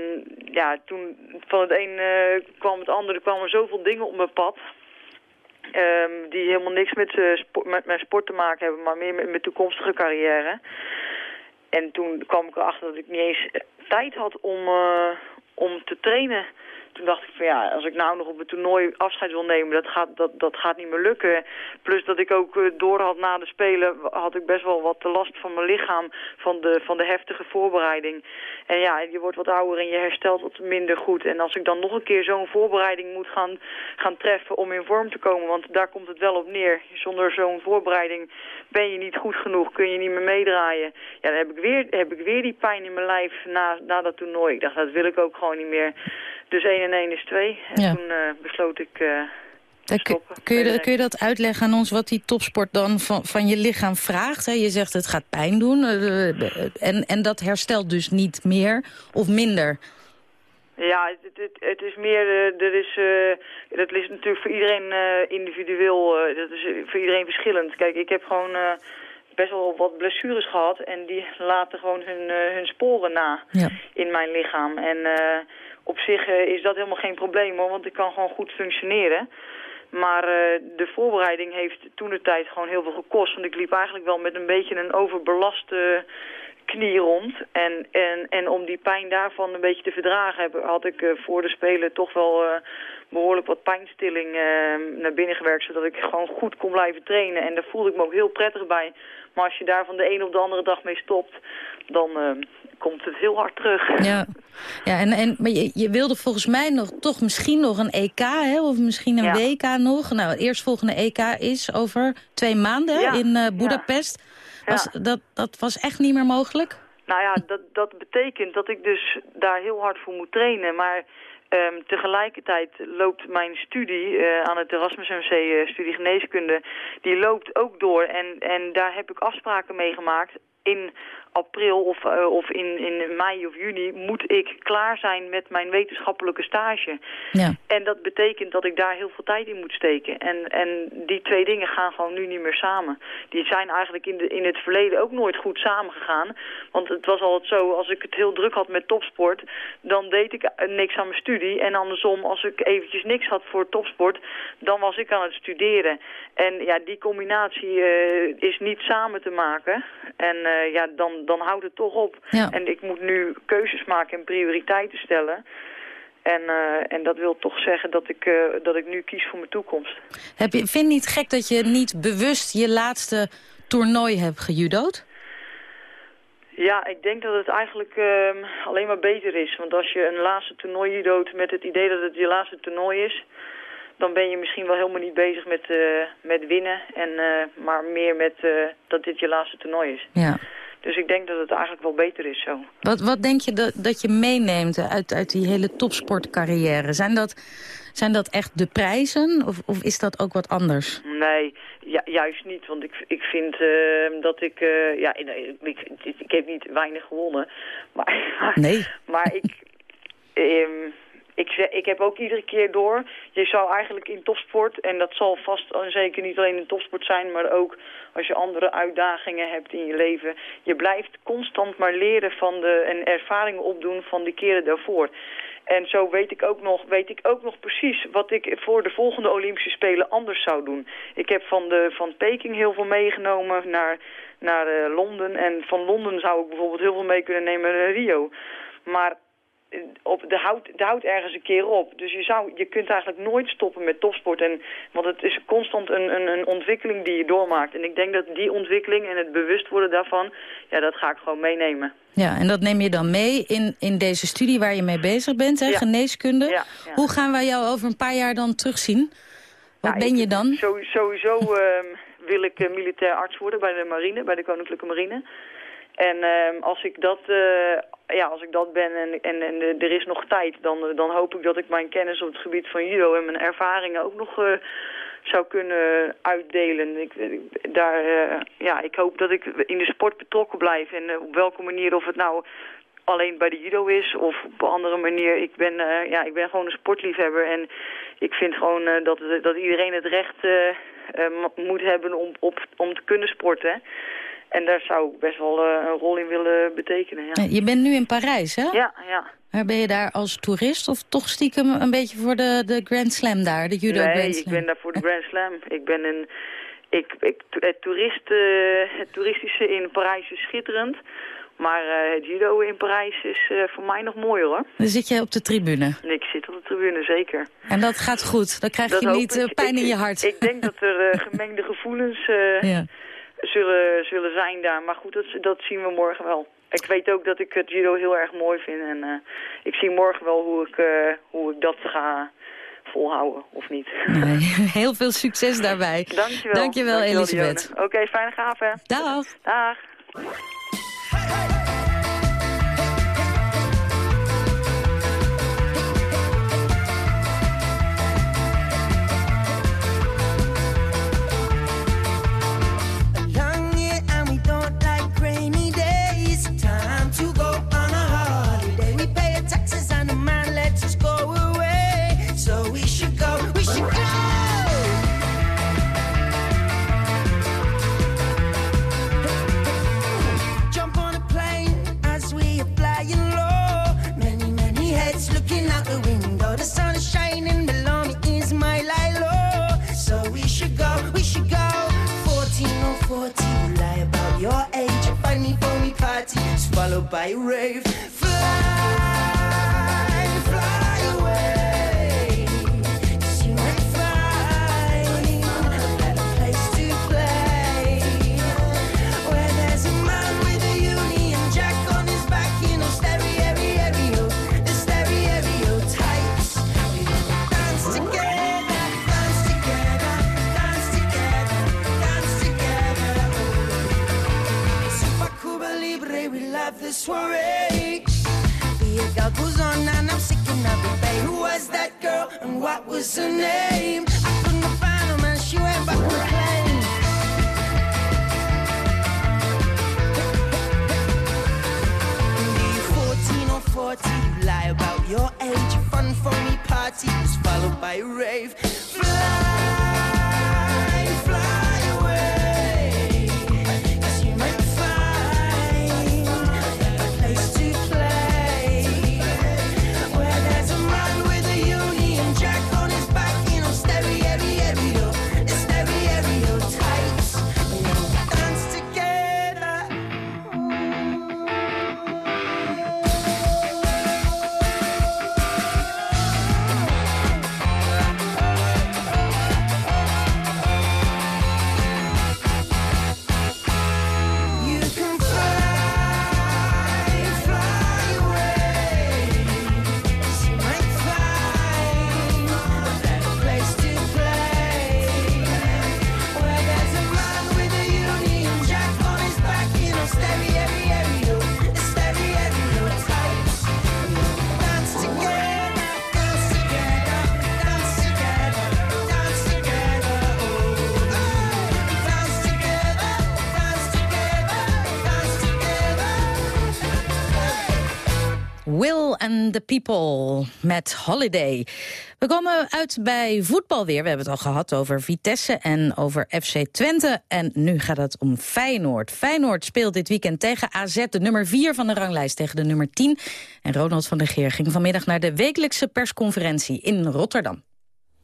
[SPEAKER 22] ja, toen van het een uh, kwam het andere, er kwamen zoveel dingen op mijn pad. Um, die helemaal niks met, uh, sport, met mijn sport te maken hebben, maar meer met mijn toekomstige carrière. En toen kwam ik erachter dat ik niet eens tijd had om, om te trainen toen dacht ik van ja, als ik nou nog op het toernooi afscheid wil nemen, dat gaat, dat, dat gaat niet meer lukken. Plus dat ik ook eh, door had na de Spelen, had ik best wel wat last van mijn lichaam, van de, van de heftige voorbereiding. En ja, je wordt wat ouder en je herstelt wat minder goed. En als ik dan nog een keer zo'n voorbereiding moet gaan, gaan treffen om in vorm te komen, want daar komt het wel op neer. Zonder zo'n voorbereiding ben je niet goed genoeg, kun je niet meer meedraaien. Ja, dan heb ik weer, heb ik weer die pijn in mijn lijf na, na dat toernooi. Ik dacht, dat wil ik ook gewoon niet meer. Dus 1 en 1 is 2. En toen uh, besloot ik uh, te stoppen.
[SPEAKER 10] Kun je, kun je dat uitleggen aan ons wat die topsport dan van, van je lichaam vraagt? Hè? Je zegt het gaat pijn doen uh, en, en dat herstelt dus niet meer of minder.
[SPEAKER 22] Ja, het, het, het is meer, er is, uh, dat is natuurlijk voor iedereen uh, individueel, uh, dat is voor iedereen verschillend. Kijk, ik heb gewoon best wel wat blessures gehad en die laten gewoon hun, hun sporen na ja. in mijn lichaam. En op zich uh, is dat helemaal geen probleem hoor, want ik kan gewoon goed functioneren. Maar uh, de voorbereiding heeft toen de tijd gewoon heel veel gekost. Want ik liep eigenlijk wel met een beetje een overbelaste knie rond. En, en, en om die pijn daarvan een beetje te verdragen heb, had ik uh, voor de Spelen toch wel behoorlijk wat pijnstilling naar binnen gewerkt. Zodat ik gewoon goed kon blijven trainen. En daar voelde ik me ook heel prettig bij. Maar als je daar van de een op de andere dag mee stopt, dan komt het heel hard terug.
[SPEAKER 10] Ja, ja en, en, maar je, je wilde volgens mij nog, toch misschien nog een EK, hè? of misschien een ja. WK nog. Nou, het eerstvolgende EK is over twee maanden ja. in uh, Budapest. Was, dat, dat was echt niet meer mogelijk?
[SPEAKER 22] Nou ja, dat, dat betekent dat ik dus daar heel hard voor moet trainen. Maar Um, tegelijkertijd loopt mijn studie uh, aan het Erasmus MC, uh, studie geneeskunde, die loopt ook door. En, en daar heb ik afspraken mee gemaakt in april of, uh, of in, in mei of juni moet ik klaar zijn met mijn wetenschappelijke stage. Ja. En dat betekent dat ik daar heel veel tijd in moet steken. En, en die twee dingen gaan gewoon nu niet meer samen. Die zijn eigenlijk in, de, in het verleden ook nooit goed samengegaan. Want het was altijd zo, als ik het heel druk had met topsport, dan deed ik niks aan mijn studie. En andersom, als ik eventjes niks had voor topsport, dan was ik aan het studeren. En ja, die combinatie uh, is niet samen te maken. En uh, ja, dan, dan houdt het toch op. En ik moet nu keuzes maken en prioriteiten stellen. En, uh, en dat wil toch zeggen dat ik, uh, dat ik nu kies voor mijn toekomst.
[SPEAKER 10] Heb je, vind je niet gek dat je niet bewust je laatste toernooi hebt gejudood?
[SPEAKER 22] Ja, ik denk dat het eigenlijk uh, alleen maar beter is. Want als je een laatste toernooi judoot met het idee dat het je laatste toernooi is... dan ben je misschien wel helemaal niet bezig met, uh, met winnen. En, maar meer met dat dit je laatste toernooi is.
[SPEAKER 10] Ja.
[SPEAKER 22] Dus ik denk dat het eigenlijk wel beter is zo.
[SPEAKER 10] Wat, wat denk je dat, dat je meeneemt uit, uit die hele topsportcarrière? Zijn dat, zijn dat echt de prijzen of, of is dat ook wat anders?
[SPEAKER 22] Nee, ja, juist niet. Want ik, ik vind uh, dat ik... Uh, ja, ik, ik, ik, heb niet weinig gewonnen. Maar,
[SPEAKER 10] nee.
[SPEAKER 22] maar ik... Um, ik, ik heb ook iedere keer door, je zou eigenlijk in topsport, en dat zal vast en zeker niet alleen in topsport zijn, maar ook als je andere uitdagingen hebt in je leven, je blijft constant maar leren van de, en ervaringen opdoen van de keren daarvoor. En zo weet ik, ook nog, weet ik ook nog precies wat ik voor de volgende Olympische Spelen anders zou doen. Ik heb van, de, van Peking heel veel meegenomen naar, naar uh, Londen. En van Londen zou ik bijvoorbeeld heel veel mee kunnen nemen naar Rio. Maar op, de, houdt, de houdt ergens een keer op. Dus je, zou, je kunt eigenlijk nooit stoppen met topsport. En, want het is constant een, een, een ontwikkeling die je doormaakt. En ik denk dat die ontwikkeling en het bewust worden daarvan... ja, dat ga ik gewoon meenemen.
[SPEAKER 10] Ja, en dat neem je dan mee in, in deze studie waar je mee bezig bent, hè, geneeskunde. Ja, Hoe gaan wij jou over een paar jaar dan terugzien? Wat
[SPEAKER 22] nou,
[SPEAKER 10] ben je dan?
[SPEAKER 22] Sowieso uh, wil ik uh, militair arts worden bij de marine, bij de Koninklijke Marine. En uh, als ik dat, uh, ja, als ik dat ben en, en, en er is nog tijd, dan, dan hoop ik dat ik mijn kennis op het gebied van judo en mijn ervaringen ook nog uh, zou kunnen uitdelen. Ik, daar, ja, ik hoop dat ik in de sport betrokken blijf en op welke manier, of het nou alleen bij de judo is of op een andere manier. Ik ben, ja, ik ben gewoon een sportliefhebber en ik vind gewoon dat, dat iedereen het recht moet hebben om, op, om te kunnen sporten. En daar zou ik best wel uh, een rol in willen betekenen, ja.
[SPEAKER 10] Je bent nu in Parijs, hè?
[SPEAKER 22] Ja, ja.
[SPEAKER 10] Maar ben je daar als toerist of toch stiekem een beetje voor de, de Grand Slam daar, de judo
[SPEAKER 22] nee,
[SPEAKER 10] Grand Slam?
[SPEAKER 22] ik ben daar voor de Grand Slam. ik ben een... Ik, ik, het, toerist, uh, het toeristische in Parijs is schitterend. Maar uh, het judo in Parijs is uh, voor mij nog mooier, hoor.
[SPEAKER 10] Dan zit jij op de tribune?
[SPEAKER 22] Ik zit op de tribune, zeker.
[SPEAKER 10] En dat gaat goed? Dan krijg dat je niet pijn
[SPEAKER 22] ik,
[SPEAKER 10] in je hart?
[SPEAKER 22] Ik, ik denk dat er gemengde gevoelens... ja zullen, zullen zijn daar. Maar goed, dat, dat zien we morgen wel. Ik weet ook dat ik het judo heel erg mooi vind. En uh, ik zie morgen wel hoe ik, uh, hoe ik dat ga volhouden, of niet.
[SPEAKER 10] Nee, heel veel succes daarbij.
[SPEAKER 22] Dankjewel.
[SPEAKER 10] Dankjewel,
[SPEAKER 22] Dankjewel
[SPEAKER 10] Elisabeth.
[SPEAKER 22] Oké, okay, fijne gaven.
[SPEAKER 10] Dag.
[SPEAKER 22] Dag.
[SPEAKER 23] By rave. Fly the soiree. The girl goes on and I'm sick of it, babe. Who was that girl and what was her name? I couldn't find her, man. She went back to plane. You 14 or 40, you lie about your age. Fun phony party was followed by a rave. Fly
[SPEAKER 10] People met Holiday. We komen uit bij voetbal weer. We hebben het al gehad over Vitesse en over FC Twente. En nu gaat het om Feyenoord. Feyenoord speelt dit weekend tegen AZ, de nummer 4 van de ranglijst, tegen de nummer 10. En Ronald van der Geer ging vanmiddag naar de wekelijkse persconferentie in Rotterdam.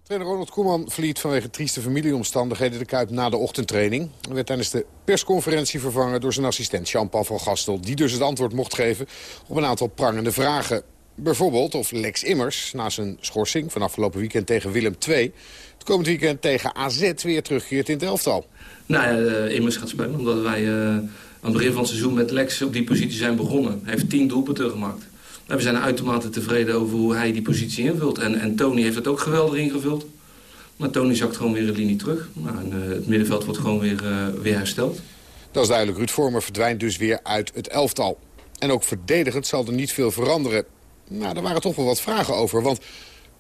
[SPEAKER 24] Trainer Ronald Koeman verliet vanwege trieste familieomstandigheden de Kuip na de ochtendtraining. Hij werd tijdens de persconferentie vervangen door zijn assistent Jean-Paul van Gastel. Die dus het antwoord mocht geven op een aantal prangende vragen. Bijvoorbeeld of Lex Immers na zijn schorsing van afgelopen weekend tegen Willem II... het komend weekend tegen AZ weer terugkeert in het elftal.
[SPEAKER 25] Nou ja, uh, Immers gaat spelen omdat wij uh, aan het begin van het seizoen met Lex op die positie zijn begonnen. Hij heeft tien doelpunten gemaakt. En we zijn uitermate tevreden over hoe hij die positie invult. En, en Tony heeft het ook geweldig ingevuld. Maar Tony zakt gewoon weer een linie terug. Nou, en, uh, het middenveld wordt gewoon weer, uh, weer hersteld.
[SPEAKER 24] Dat is duidelijk. Ruud Vormer verdwijnt dus weer uit het elftal. En ook verdedigend zal er niet veel veranderen. Nou, daar waren toch wel wat vragen over. Want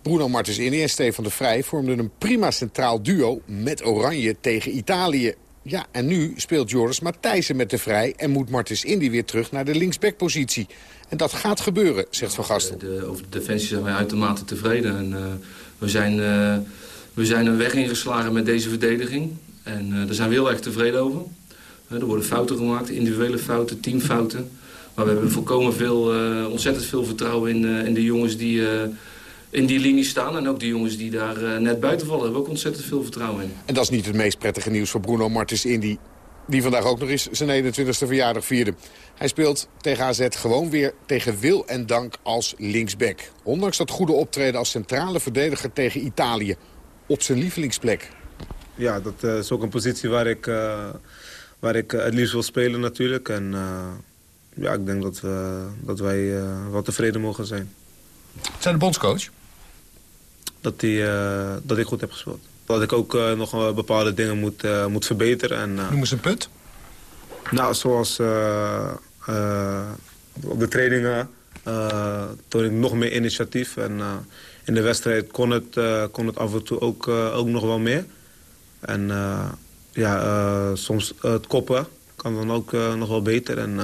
[SPEAKER 24] Bruno Martens Innie en Stefan de Vrij vormden een prima centraal duo... met Oranje tegen Italië. Ja, en nu speelt Joris Matthijssen met de Vrij... en moet Martens Indy weer terug naar de linksbackpositie. En dat gaat gebeuren, zegt Van Gastel.
[SPEAKER 25] De, over de defensie zijn wij uitermate tevreden. En, uh, we, zijn, uh, we zijn een weg ingeslagen met deze verdediging. En uh, daar zijn we heel erg tevreden over. er worden fouten gemaakt, individuele fouten, teamfouten. Maar we hebben volkomen veel, ontzettend veel vertrouwen in, in de jongens die in die linie staan. En ook de jongens die daar uh, net buiten vallen hebben ook ontzettend veel vertrouwen in.
[SPEAKER 24] En dat is niet het meest prettige nieuws voor Bruno Martens Indy. Die vandaag ook nog eens zijn 21ste verjaardag vierde. Hij speelt tegen AZ gewoon weer tegen wil en dank als linksback. Ondanks dat goede optreden als centrale verdediger tegen Italië. Op zijn lievelingsplek.
[SPEAKER 26] Ja, dat is ook een positie waar ik, uh, waar ik het liefst wil spelen natuurlijk. En ja, ik denk dat, we, dat wij wel tevreden mogen zijn.
[SPEAKER 24] Zijn de bondscoach?
[SPEAKER 26] Dat, die, uh, dat ik goed heb gespeeld. Dat ik ook uh, nog uh, bepaalde dingen moet, moet verbeteren. En,
[SPEAKER 24] Noem eens een punt.
[SPEAKER 26] Nou, zoals op de trainingen toon ik nog meer initiatief. En in de wedstrijd kon het, kon het af en toe ook, ook nog wel meer. En ja, soms het koppen kan dan ook nog wel beter. En,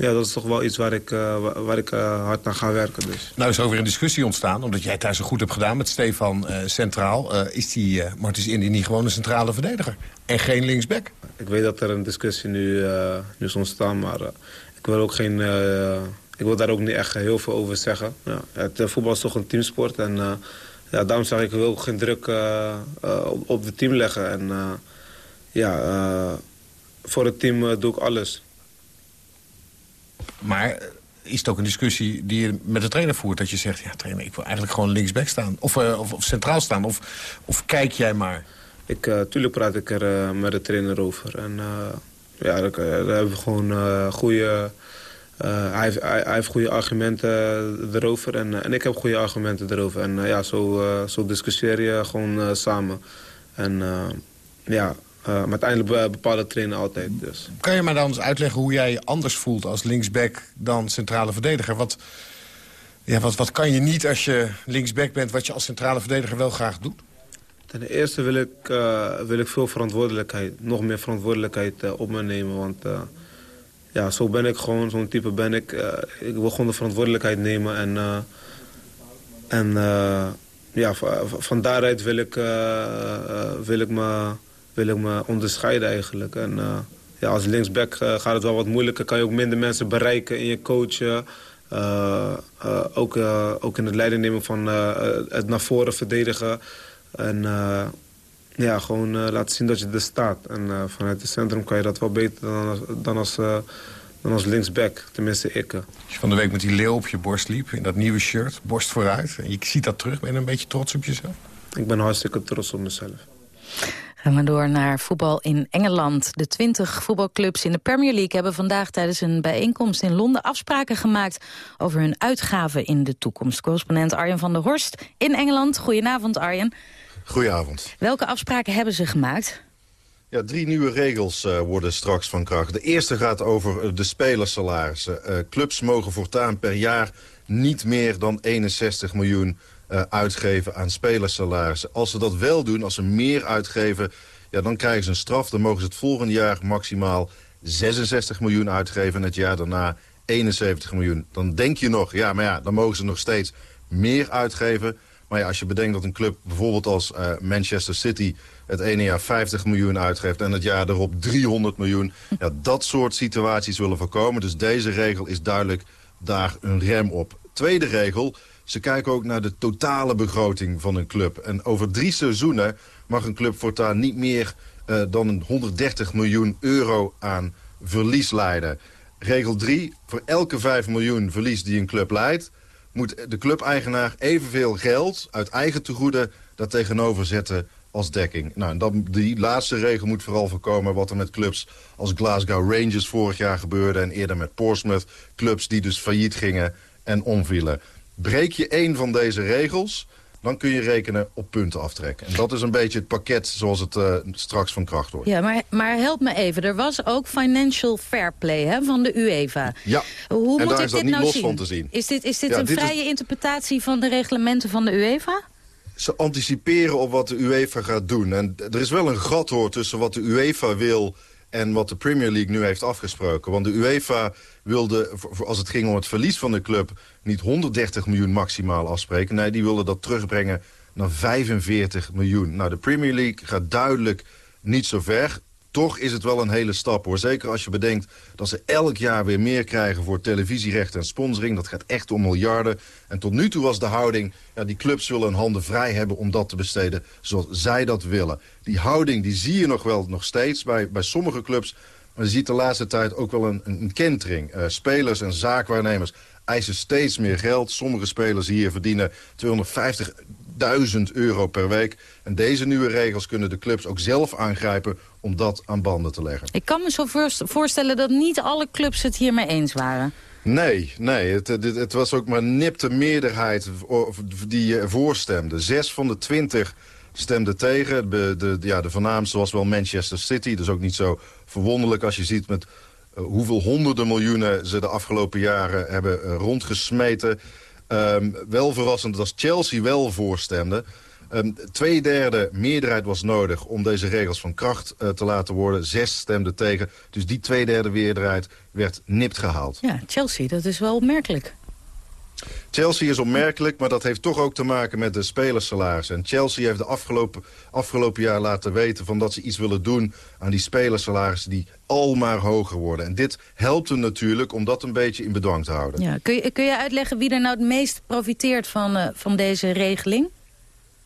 [SPEAKER 26] ja, dat is toch wel iets waar ik, uh, waar ik uh, hard aan ga werken. Dus.
[SPEAKER 24] Nou is er ook weer een discussie ontstaan, omdat jij thuis zo goed hebt gedaan met Stefan uh, Centraal. is die Martins Indy niet gewoon een centrale verdediger? En geen linksback?
[SPEAKER 26] Ik weet dat er een discussie nu, nu is ontstaan, maar ik wil ook geen... ik wil daar ook niet echt heel veel over zeggen. Ja, het voetbal is toch een teamsport en ja, daarom zeg ik, ik wil ook geen druk op, op het team leggen. En ja, voor het team doe ik alles.
[SPEAKER 24] Maar is het ook een discussie die je met de trainer voert? Dat je zegt, ja trainer, ik wil eigenlijk gewoon linksback staan. Of, uh, of, of, centraal staan. Of, of kijk jij maar?
[SPEAKER 26] Ik, uh, tuurlijk praat ik er met de trainer over. En ja, daar, hebben we gewoon goede... hij, heeft, hij, heeft goede argumenten erover en, en ik heb goede argumenten erover. En ja, zo, zo discussieer je gewoon samen. En ja, maar uiteindelijk bepaalde trainen altijd. Dus.
[SPEAKER 24] Kan je mij dan eens uitleggen hoe jij je anders voelt als linksback dan centrale verdediger? Wat, ja, wat, wat kan je niet als je linksback bent wat je als centrale verdediger wel graag doet?
[SPEAKER 26] Ten eerste wil ik, uh, wil ik veel verantwoordelijkheid, nog meer verantwoordelijkheid uh, op me nemen. Want ja, zo ben ik gewoon, zo'n type ben ik. ik wil gewoon de verantwoordelijkheid nemen en... en ja, van daaruit wil ik, wil ik me wil ik me onderscheiden eigenlijk. En uh, ja, als linksback uh, gaat het wel wat moeilijker. Kan je ook minder mensen bereiken in je coachen. Uh, ook, ook in het leiding nemen van het naar voren verdedigen. En ja, gewoon laten zien dat je er staat. En vanuit het centrum kan je dat wel beter dan als, dan als, dan als linksback. Tenminste, ik.
[SPEAKER 24] Als je van de week met die leeuw op je borst liep, in dat nieuwe shirt, borst vooruit. En je ziet dat terug, ben je een beetje trots op jezelf?
[SPEAKER 26] Ik ben hartstikke trots op mezelf.
[SPEAKER 10] Gaan we door naar voetbal in Engeland. De 20 voetbalclubs in de Premier League hebben vandaag tijdens een bijeenkomst in Londen afspraken gemaakt over hun uitgaven in de toekomst. Correspondent Arjen van der Horst in Engeland. Goedenavond Arjen.
[SPEAKER 27] Goedenavond.
[SPEAKER 10] Welke afspraken hebben ze gemaakt?
[SPEAKER 27] Ja, drie nieuwe regels uh, worden straks van kracht. De eerste gaat over de spelersalarissen. Uh, clubs mogen voortaan per jaar niet meer dan 61 miljoen uh, uitgeven aan spelersalarissen. Als ze dat wel doen, als ze meer uitgeven, ja, dan krijgen ze een straf. Dan mogen ze het volgende jaar maximaal 66 miljoen uitgeven en het jaar daarna 71 miljoen. Dan denk je nog, ja, maar ja, dan mogen ze nog steeds meer uitgeven. Maar ja, als je bedenkt dat een club bijvoorbeeld als eh, Manchester City... het ene jaar 50 miljoen uitgeeft en het jaar erop 300 miljoen... Ja, dat soort situaties willen voorkomen. Dus deze regel is duidelijk daar een rem op. Tweede regel, ze kijken ook naar de totale begroting van een club. En over drie seizoenen mag een club voortaan niet meer uh, dan een 130 miljoen euro aan verlies leiden. Regel 3, voor elke 5 miljoen verlies die een club leidt... moet de clubeigenaar evenveel geld uit eigen tegoeden daar tegenover zetten als dekking. Nou, die laatste regel moet vooral voorkomen wat er met clubs als Glasgow Rangers vorig jaar gebeurde... en eerder met Portsmouth, clubs die dus failliet gingen en omvielen. Breek je één van deze regels, dan kun je rekenen op punten aftrekken. En dat is een beetje het pakket zoals het uh, straks van kracht wordt.
[SPEAKER 10] Ja, maar, maar help me even. Er was ook financial fair play hè, van de UEFA.
[SPEAKER 27] Ja,
[SPEAKER 10] Hoe
[SPEAKER 27] en
[SPEAKER 10] moet
[SPEAKER 27] daar
[SPEAKER 10] ik
[SPEAKER 27] is dat
[SPEAKER 10] dit
[SPEAKER 27] niet
[SPEAKER 10] nou
[SPEAKER 27] los
[SPEAKER 10] zien?
[SPEAKER 27] van te zien.
[SPEAKER 10] Is dit, is dit
[SPEAKER 27] Ja,
[SPEAKER 10] een
[SPEAKER 27] dit is-
[SPEAKER 10] vrije interpretatie van de reglementen van de UEFA?
[SPEAKER 27] Ze anticiperen op wat de UEFA gaat doen. En er is wel een gat hoor tussen wat de UEFA wil en wat de Premier League nu heeft afgesproken. Want de UEFA wilde, als het ging om het verlies van de club... niet 130 miljoen maximaal afspreken. Nee, die wilde dat terugbrengen naar 45 miljoen. Nou, de Premier League gaat duidelijk niet zo ver. Toch is het wel een hele stap hoor. Zeker als je bedenkt dat ze elk jaar weer meer krijgen voor televisierechten en sponsoring. Dat gaat echt om miljarden. En tot nu toe was de houding, ja, die clubs willen hun handen vrij hebben om dat te besteden zoals zij dat willen. Die houding die zie je nog wel nog steeds bij, bij sommige clubs. Maar je ziet de laatste tijd ook wel een, een, kentering. Eh, spelers en zaakwaarnemers eisen steeds meer geld. Sommige spelers hier verdienen 250.000 euro per week. En deze nieuwe regels kunnen de clubs ook zelf aangrijpen om dat aan banden te leggen.
[SPEAKER 10] Ik kan me zo voorst- voorstellen dat niet alle clubs het hiermee eens waren.
[SPEAKER 27] Nee, nee het, het, het was ook maar een nipte meerderheid die eh, voorstemde. Zes van de twintig stemden tegen. De, de, ja, de voornaamste was wel Manchester City. Dus ook niet zo verwonderlijk als je ziet met uh, hoeveel honderden miljoenen ze de afgelopen jaren hebben rondgesmeten. Um, wel verrassend dat Chelsea wel voorstemde. Um, twee derde meerderheid was nodig om deze regels van kracht uh, te laten worden. Zes stemden tegen. Dus die twee derde meerderheid werd nipt gehaald.
[SPEAKER 10] Ja, Chelsea, dat is wel opmerkelijk.
[SPEAKER 27] Chelsea is opmerkelijk, maar dat heeft toch ook te maken met de spelersalarissen. En Chelsea heeft de afgelopen, afgelopen jaar laten weten van dat ze iets willen doen aan die spelersalarissen die al maar hoger worden. En dit helpt hem natuurlijk om dat een beetje in bedwang te houden.
[SPEAKER 10] Ja, kun, je, kun je uitleggen wie er nou het meest profiteert van, uh, van deze regeling?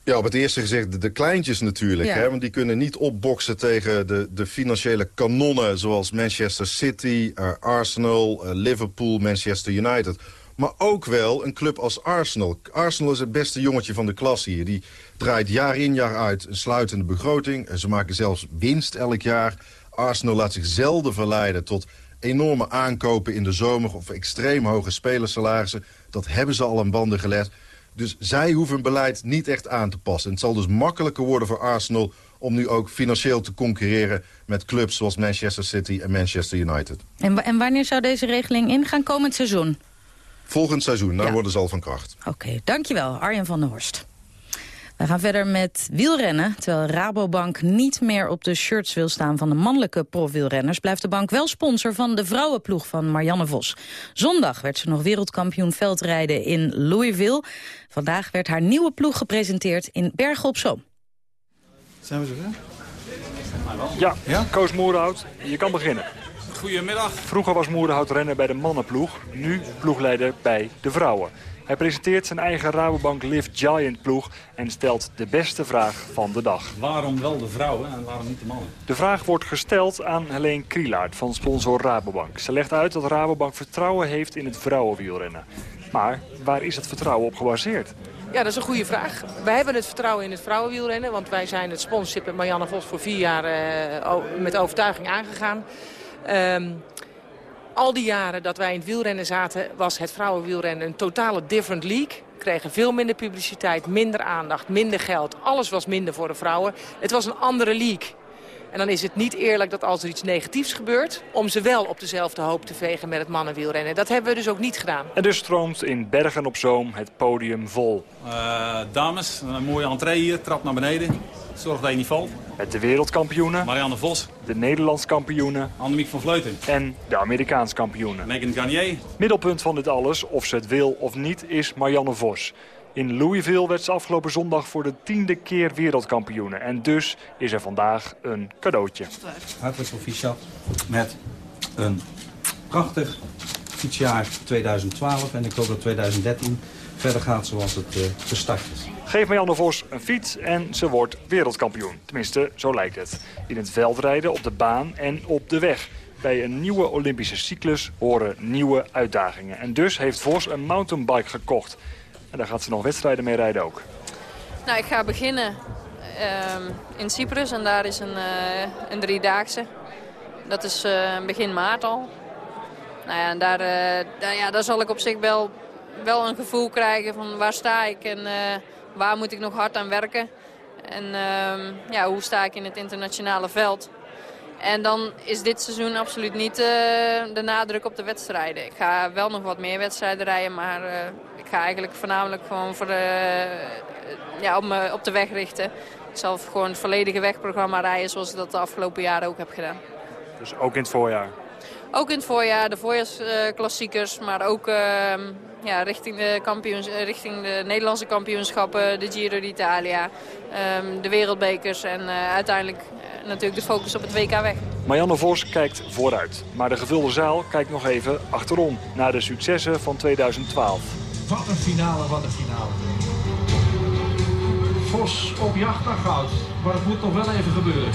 [SPEAKER 27] Ja, op het eerste gezicht de, de kleintjes natuurlijk.
[SPEAKER 10] Ja.
[SPEAKER 27] Hè, want die kunnen niet opboksen tegen de, de financiële kanonnen... zoals Manchester City, uh, Arsenal, uh, Liverpool, Manchester United. Maar ook wel een club als Arsenal. Arsenal is het beste jongetje van de klas hier. Die draait jaar in jaar uit een sluitende begroting. Ze maken zelfs winst elk jaar. Arsenal laat zich zelden verleiden tot enorme aankopen in de zomer... of extreem hoge spelersalarissen. Dat hebben ze al aan banden gelegd. Dus zij hoeven hun beleid niet echt aan te passen. Het zal dus makkelijker worden voor Arsenal om nu ook financieel te concurreren met clubs zoals Manchester City en Manchester United.
[SPEAKER 10] En, en wanneer zou deze regeling ingaan? Komend seizoen?
[SPEAKER 27] Volgend seizoen, dan ja. worden ze al van kracht.
[SPEAKER 10] Oké, okay, dankjewel Arjen van der Horst. We gaan verder met wielrennen. Terwijl Rabobank niet meer op de shirts wil staan van de mannelijke profwielrenners... blijft de bank wel sponsor van de vrouwenploeg van Marianne Vos. Zondag werd ze nog wereldkampioen veldrijden in Louisville. Vandaag werd haar nieuwe ploeg gepresenteerd in Bergen op Zoom.
[SPEAKER 28] Zijn we zover?
[SPEAKER 29] Ja, ja? Koos Moerhout, je kan beginnen.
[SPEAKER 28] Goedemiddag.
[SPEAKER 29] Vroeger was Moerhout renner bij de mannenploeg, nu ploegleider bij de vrouwen. Hij presenteert zijn eigen Rabobank Live Giant ploeg en stelt de beste vraag van de dag.
[SPEAKER 28] Waarom wel de vrouwen en waarom niet de mannen?
[SPEAKER 29] De vraag wordt gesteld aan Helene Krielaert van sponsor Rabobank. Ze legt uit dat Rabobank vertrouwen heeft in het vrouwenwielrennen. Maar waar is het vertrouwen op gebaseerd?
[SPEAKER 30] Ja, dat is een goede vraag. Wij hebben het vertrouwen in het vrouwenwielrennen. Want wij zijn het sponsorship met Marianne Vos voor vier jaar uh, met overtuiging aangegaan. Um, al die jaren dat wij in het wielrennen zaten, was het vrouwenwielrennen een totale different league. Kregen veel minder publiciteit, minder aandacht, minder geld. Alles was minder voor de vrouwen. Het was een andere league. En dan is het niet eerlijk dat als er iets negatiefs gebeurt... om ze wel op dezelfde hoop te vegen met het mannenwielrennen. Dat hebben we dus ook niet gedaan.
[SPEAKER 29] En dus stroomt in Bergen op Zoom het podium vol.
[SPEAKER 28] Uh, dames, een mooie entree hier, trap naar beneden. Zorg dat je niet valt.
[SPEAKER 29] Met de wereldkampioenen.
[SPEAKER 28] Marianne Vos.
[SPEAKER 29] De Nederlands kampioenen.
[SPEAKER 28] Annemiek van Vleuten.
[SPEAKER 29] En de Amerikaans kampioenen.
[SPEAKER 28] Megan Garnier.
[SPEAKER 29] Middelpunt van dit alles, of ze het wil of niet, is Marianne Vos. In Louisville werd ze afgelopen zondag voor de tiende keer wereldkampioene. En dus is er vandaag een cadeautje.
[SPEAKER 31] Hartelijk proficiat met een prachtig fietsjaar 2012. En ik hoop dat 2013 verder gaat zoals het uh, gestart is.
[SPEAKER 29] Geef Marianne Vos een fiets en ze wordt wereldkampioen. Tenminste, zo lijkt het. In het veldrijden, op de baan en op de weg. Bij een nieuwe Olympische cyclus horen nieuwe uitdagingen. En dus heeft Vos een mountainbike gekocht. En daar gaat ze nog wedstrijden mee rijden ook.
[SPEAKER 13] Nou, ik ga beginnen uh, in Cyprus en daar is een, uh, een driedaagse. Dat is uh, begin maart al. Nou ja, en daar, daar, ja, daar zal ik op zich wel, wel een gevoel krijgen van waar sta ik en waar moet ik nog hard aan werken. En ehm, ja, hoe sta ik in het internationale veld. En dan is dit seizoen absoluut niet de nadruk op de wedstrijden. Ik ga wel nog wat meer wedstrijden rijden, maar ik ga eigenlijk voornamelijk gewoon voor de, ja, op, me, op de weg richten. Ik zal gewoon het volledige wegprogramma rijden zoals ik dat de afgelopen jaren ook heb gedaan.
[SPEAKER 29] Dus ook in het voorjaar?
[SPEAKER 13] Ook in het voorjaar, de voorjaarsklassiekers, maar ook uh, ja, richting, de kampioens, richting de Nederlandse kampioenschappen, de Giro d'Italia, um, de wereldbekers en uh, uiteindelijk uh, natuurlijk de focus op het WK weg.
[SPEAKER 29] Marianne Vos kijkt vooruit, maar de gevulde zaal kijkt nog even achterom naar de successen van 2012.
[SPEAKER 32] Wat een finale, wat een finale. Vos op jacht naar goud, maar het moet nog wel even gebeuren.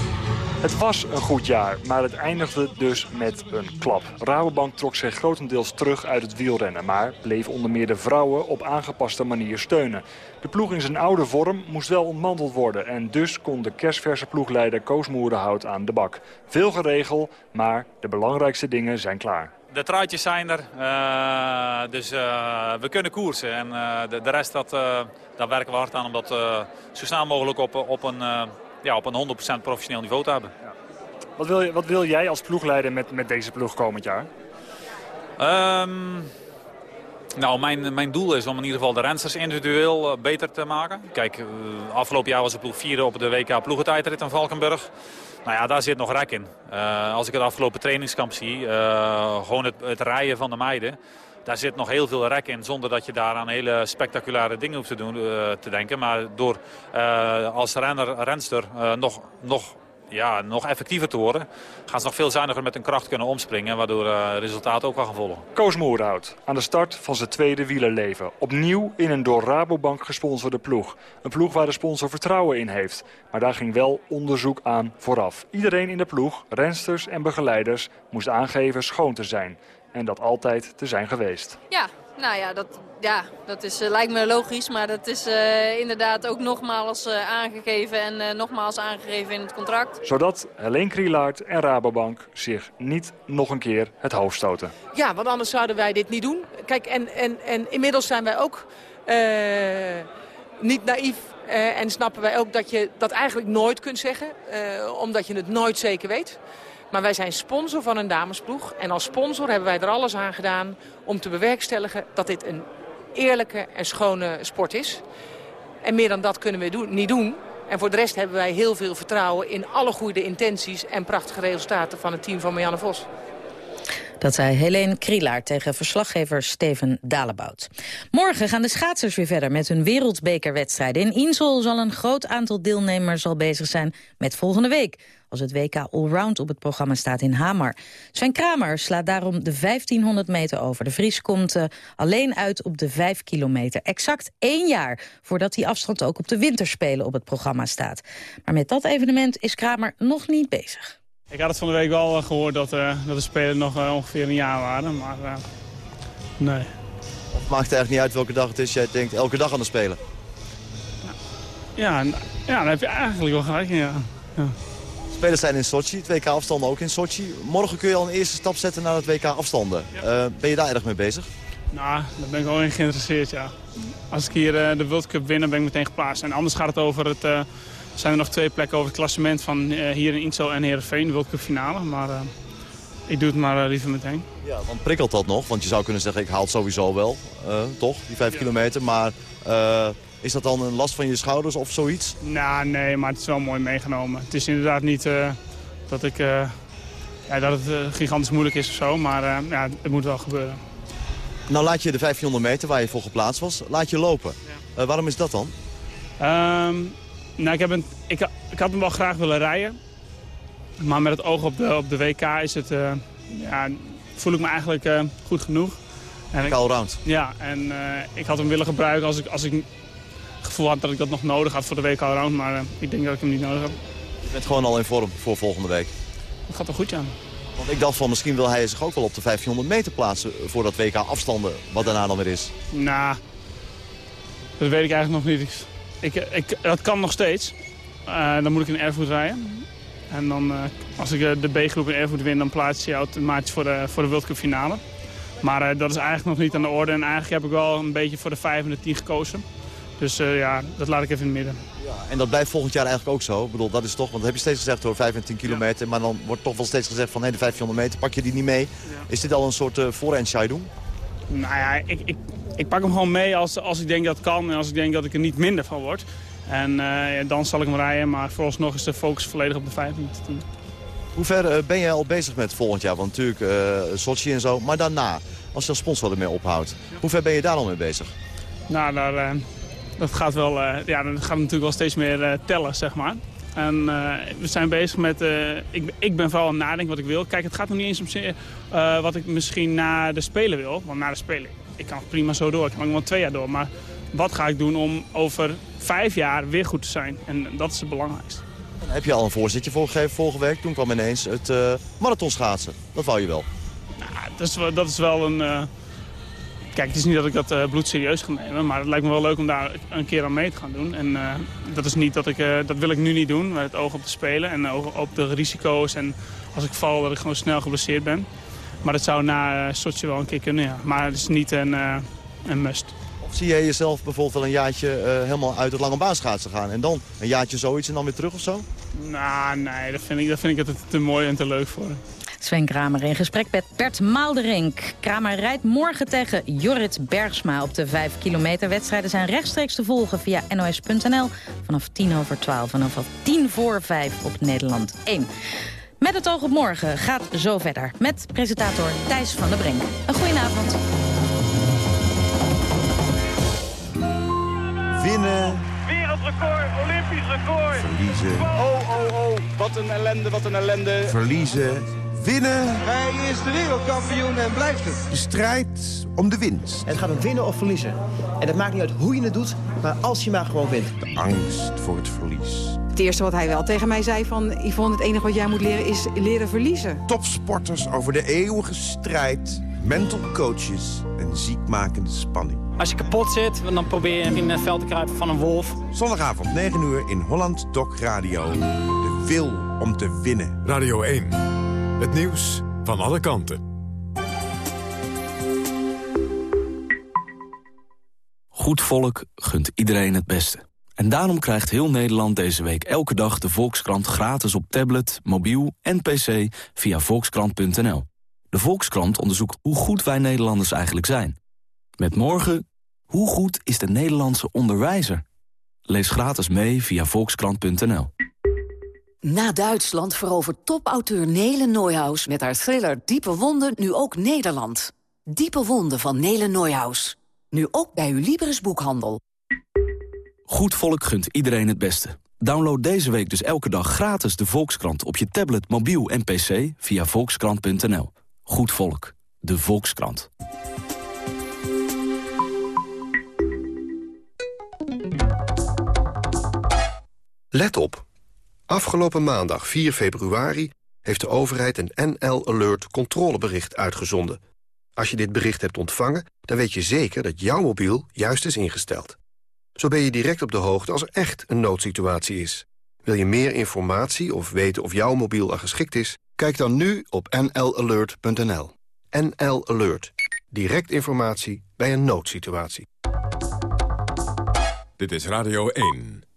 [SPEAKER 29] Het was een goed jaar, maar het eindigde dus met een klap. Rabobank trok zich grotendeels terug uit het wielrennen... maar bleef onder meer de vrouwen op aangepaste manier steunen. De ploeg in zijn oude vorm moest wel ontmanteld worden... en dus kon de kerstverse ploegleider Koos Moerenhout aan de bak. Veel geregel, maar de belangrijkste dingen zijn klaar.
[SPEAKER 28] De truitjes zijn er, uh, dus uh, we kunnen koersen. En de, de, rest, dat, daar werken we hard aan om dat zo snel mogelijk op, op een ja, op een 100% professioneel niveau te hebben. Ja.
[SPEAKER 29] Wat, wil je, wat wil jij als ploegleider met, met deze ploeg komend jaar?
[SPEAKER 28] Um, nou, mijn, mijn doel is om in ieder geval de rensters individueel uh, beter te maken. Kijk, uh, afgelopen jaar was de ploeg vierde op de WK ploegentijdrit in Valkenburg. Nou ja, daar zit nog rek in. Uh, als ik het afgelopen trainingskamp zie, gewoon het, het rijden van de meiden daar zit nog heel veel rek in zonder dat je daar aan hele spectaculaire dingen hoeft te, doen, uh, te denken. Maar door uh, als renner, renster uh, nog, nog, ja, nog effectiever te worden... gaan ze nog veel zuiniger met hun kracht kunnen omspringen... waardoor resultaten ook wel gaan volgen.
[SPEAKER 29] Koos Moerhout aan de start van zijn tweede wielerleven. Opnieuw in een door Rabobank gesponsorde ploeg. Een ploeg waar de sponsor vertrouwen in heeft. Maar daar ging wel onderzoek aan vooraf. Iedereen in de ploeg, rensters en begeleiders... moest aangeven schoon te zijn en dat altijd te zijn geweest.
[SPEAKER 13] Ja, nou ja, dat, ja, dat is, uh, lijkt me logisch, maar dat is uh, inderdaad ook nogmaals uh, aangegeven en nogmaals aangegeven in het contract.
[SPEAKER 29] Zodat Helene Krielaert en Rabobank zich niet nog een keer het hoofd stoten.
[SPEAKER 30] Ja, want anders zouden wij dit niet doen. Kijk, en, en, en inmiddels zijn wij ook niet naïef en snappen wij ook dat je dat eigenlijk nooit kunt zeggen, omdat je het nooit zeker weet. Maar wij zijn sponsor van een damesploeg. En als sponsor hebben wij er alles aan gedaan om te bewerkstelligen dat dit een eerlijke en schone sport is. En meer dan dat kunnen we niet doen. En voor de rest hebben wij heel veel vertrouwen in alle goede intenties en prachtige resultaten van het team van Marianne Vos.
[SPEAKER 10] Dat zei Helene Krielaar tegen verslaggever Steven Dalebout. Morgen gaan de schaatsers weer verder met hun wereldbekerwedstrijden. In Insel zal een groot aantal deelnemers al bezig zijn met volgende week als het WK Allround op het programma staat in Hamar. Sven Kramer slaat daarom de 1500 meter over. De Vries komt uh, alleen uit op de 5 kilometer. Exact één jaar voordat die afstand ook op de winterspelen op het programma staat. Maar met dat evenement is Kramer nog niet bezig.
[SPEAKER 33] Ik had het van de week wel uh, gehoord dat, uh, dat de Spelen nog ongeveer een jaar waren, maar nee.
[SPEAKER 34] Of maakt het eigenlijk niet uit welke dag het is? Jij denkt elke dag aan de Spelen?
[SPEAKER 33] Ja, ja, dan heb je eigenlijk wel gelijk in, ja. ja.
[SPEAKER 34] Spelers zijn in Sochi, het WK afstanden ook in Sochi. Morgen kun je al een eerste stap zetten naar het WK afstanden. Ja. Uh, ben je daar erg mee bezig?
[SPEAKER 33] Nou, daar ben ik wel in geïnteresseerd, ja. Als ik hier uh, de World Cup win, ben ik meteen geplaatst. En anders gaat het over het, uh, zijn er nog twee plekken over het klassement van eh, hier in Insel en Heerenveen, de World Cup finale. Maar eh, ik doe het maar eh, liever meteen.
[SPEAKER 34] Ja, want prikkelt dat nog? Want je zou kunnen zeggen, ik haal het sowieso wel, toch, die 5 kilometer. Maar is dat dan een last van je schouders of zoiets?
[SPEAKER 33] Nou, nee, maar het is wel mooi meegenomen. Het is inderdaad niet dat, ik, ja, dat het gigantisch moeilijk is of zo, maar ja, het moet wel gebeuren.
[SPEAKER 34] Nou laat je de 1500 meter waar je voor geplaatst was, laat je lopen. Waarom is dat dan?
[SPEAKER 33] Ehm, nou, ik, heb een, ik, ik had hem wel graag willen rijden. Maar met het oog op de, op de WK is het, eh, ja, voel ik me eigenlijk eh, goed genoeg. En ik,
[SPEAKER 34] Allround.
[SPEAKER 33] Ja, en eh, ik had hem willen gebruiken als ik, als ik het gevoel had dat ik dat nog nodig had voor de WK Allround. Maar ik denk dat ik hem niet nodig heb.
[SPEAKER 34] Je bent gewoon al in vorm voor volgende week.
[SPEAKER 33] Dat gaat wel goed, ja.
[SPEAKER 34] Want ik dacht van misschien wil hij zich ook wel op de 1500 meter plaatsen voor dat WK afstanden, wat daarna dan weer is.
[SPEAKER 33] Nou, dat weet ik eigenlijk nog niet. Ik, ik, dat kan nog steeds. Eh, dan moet ik in Erfurt rijden. En dan, eh, als ik eh, de B-groep in Erfurt win, dan plaats je automatisch voor de, voor de World Cup finale. Maar dat is eigenlijk nog niet aan de orde. En eigenlijk heb ik wel een beetje voor de 5 en de 10 gekozen. Dus ja, dat laat ik even in het midden.
[SPEAKER 34] En dat blijft volgend jaar eigenlijk ook zo. Ik bedoel, dat is toch, want dat heb je steeds gezegd hoor, 5 en 10 kilometer. Maar dan wordt toch wel steeds gezegd van, hé, de 1500 meter, pak je die niet mee? Is dit al een soort uh, voorentscheiding?
[SPEAKER 33] Nou ja, ik, ik, ik pak hem gewoon mee als, als ik denk dat het kan en als ik denk dat ik er niet minder van word. En eh, dan zal ik hem rijden, maar vooralsnog is de focus volledig op de 5 en de 10.
[SPEAKER 34] Hoe ver eh, ben jij al bezig met volgend jaar? Want natuurlijk uh, Sochi en zo, maar daarna, als je als sponsor ermee ophoudt. Hoe ver ben je daar al mee bezig?
[SPEAKER 33] Nou, daar, uh, dat gaat wel, uh, ja, dat gaat natuurlijk wel steeds meer tellen, zeg maar. En we zijn bezig met, ik, ik ben vooral aan het nadenken wat ik wil. Kijk, het gaat nog niet eens om wat ik misschien na de Spelen wil. Want na de Spelen, ik kan prima zo door, ik kan ook wel twee jaar door. Maar wat ga ik doen om over vijf jaar weer goed te zijn? En dat is het belangrijkste.
[SPEAKER 34] Heb je al een voorzitje voorgegeven vorige week? Toen kwam ineens het uh, marathonschaatsen. Dat wou je wel.
[SPEAKER 33] Nou, dat, is, dat is wel een... Uh... Kijk, het is niet dat ik dat uh, bloed serieus ga nemen. Maar het lijkt me wel leuk om daar een keer aan mee te gaan doen. En dat, is niet dat, ik, dat wil ik nu niet doen. Met het oog op te spelen en oog op de risico's. En als ik val, dat ik gewoon snel geblesseerd ben. Maar dat zou na uh, Sochi wel een keer kunnen, ja. Maar het is niet een, een must.
[SPEAKER 34] Of zie jij jezelf bijvoorbeeld wel een jaartje uh, helemaal uit het lange baan schaatsen gaan... en dan een jaartje zoiets en dan weer terug of zo?
[SPEAKER 33] Nou, nee, dat vind ik, dat vind ik het te, te mooi en te leuk voor.
[SPEAKER 10] Sven Kramer in gesprek met Bert Maalderink. Kramer rijdt morgen tegen Jorrit Bergsma op de 5 kilometer. Wedstrijden zijn rechtstreeks te volgen via nos.nl vanaf 10 over 12 en vanaf 10 voor 5 op Nederland 1. Met het oog op morgen gaat zo verder met presentator Thijs van der Brink. Een goedenavond.
[SPEAKER 35] Winnen.
[SPEAKER 36] Wereldrecord, Olympisch record.
[SPEAKER 35] Verliezen.
[SPEAKER 36] Oh, oh, oh, wat een ellende, wat een ellende.
[SPEAKER 35] Verliezen. Winnen.
[SPEAKER 36] Hij is de wereldkampioen en blijft het.
[SPEAKER 35] De strijd om de winst.
[SPEAKER 37] Het gaat om winnen of verliezen. En het maakt niet uit hoe je het doet, maar als je maar gewoon wint.
[SPEAKER 35] De angst voor het verlies.
[SPEAKER 38] Het eerste wat hij wel tegen mij zei van... Yvonne, het enige wat jij moet leren is leren verliezen.
[SPEAKER 35] Topsporters over de eeuwige strijd. Mental coaches en ziekmakende spanning.
[SPEAKER 39] Als je kapot zit, dan probeer je in het veld te kruipen van een wolf.
[SPEAKER 35] Zondagavond 9 uur in Holland Doc Radio. De wil om te winnen.
[SPEAKER 40] Radio 1. Het nieuws van alle kanten.
[SPEAKER 41] Goed volk gunt iedereen het beste. En daarom krijgt heel Nederland deze week elke dag de Volkskrant gratis op tablet, mobiel en pc via volkskrant.nl. De Volkskrant onderzoekt hoe goed wij Nederlanders eigenlijk zijn. Met morgen, hoe goed is de Nederlandse onderwijzer? Lees gratis mee via volkskrant.nl.
[SPEAKER 42] Na Duitsland verovert topauteur Nele Neuhaus met haar thriller Diepe Wonden nu ook Nederland. Diepe Wonden van Nele Neuhaus. Nu ook bij uw Libris boekhandel.
[SPEAKER 41] Goed volk gunt iedereen het beste. Download deze week dus elke dag gratis de Volkskrant op je tablet, mobiel en pc via volkskrant.nl. Goed volk, de Volkskrant.
[SPEAKER 43] Let op. Afgelopen maandag 4 februari heeft de overheid een NL Alert controlebericht uitgezonden. Als je dit bericht hebt ontvangen, dan weet je zeker dat jouw mobiel juist is ingesteld. Zo ben je direct op de hoogte als er echt een noodsituatie is. Wil je meer informatie of weten of jouw mobiel al geschikt is? Kijk dan nu op nlalert.nl. NL Alert. Direct informatie bij een noodsituatie.
[SPEAKER 40] Dit is Radio 1.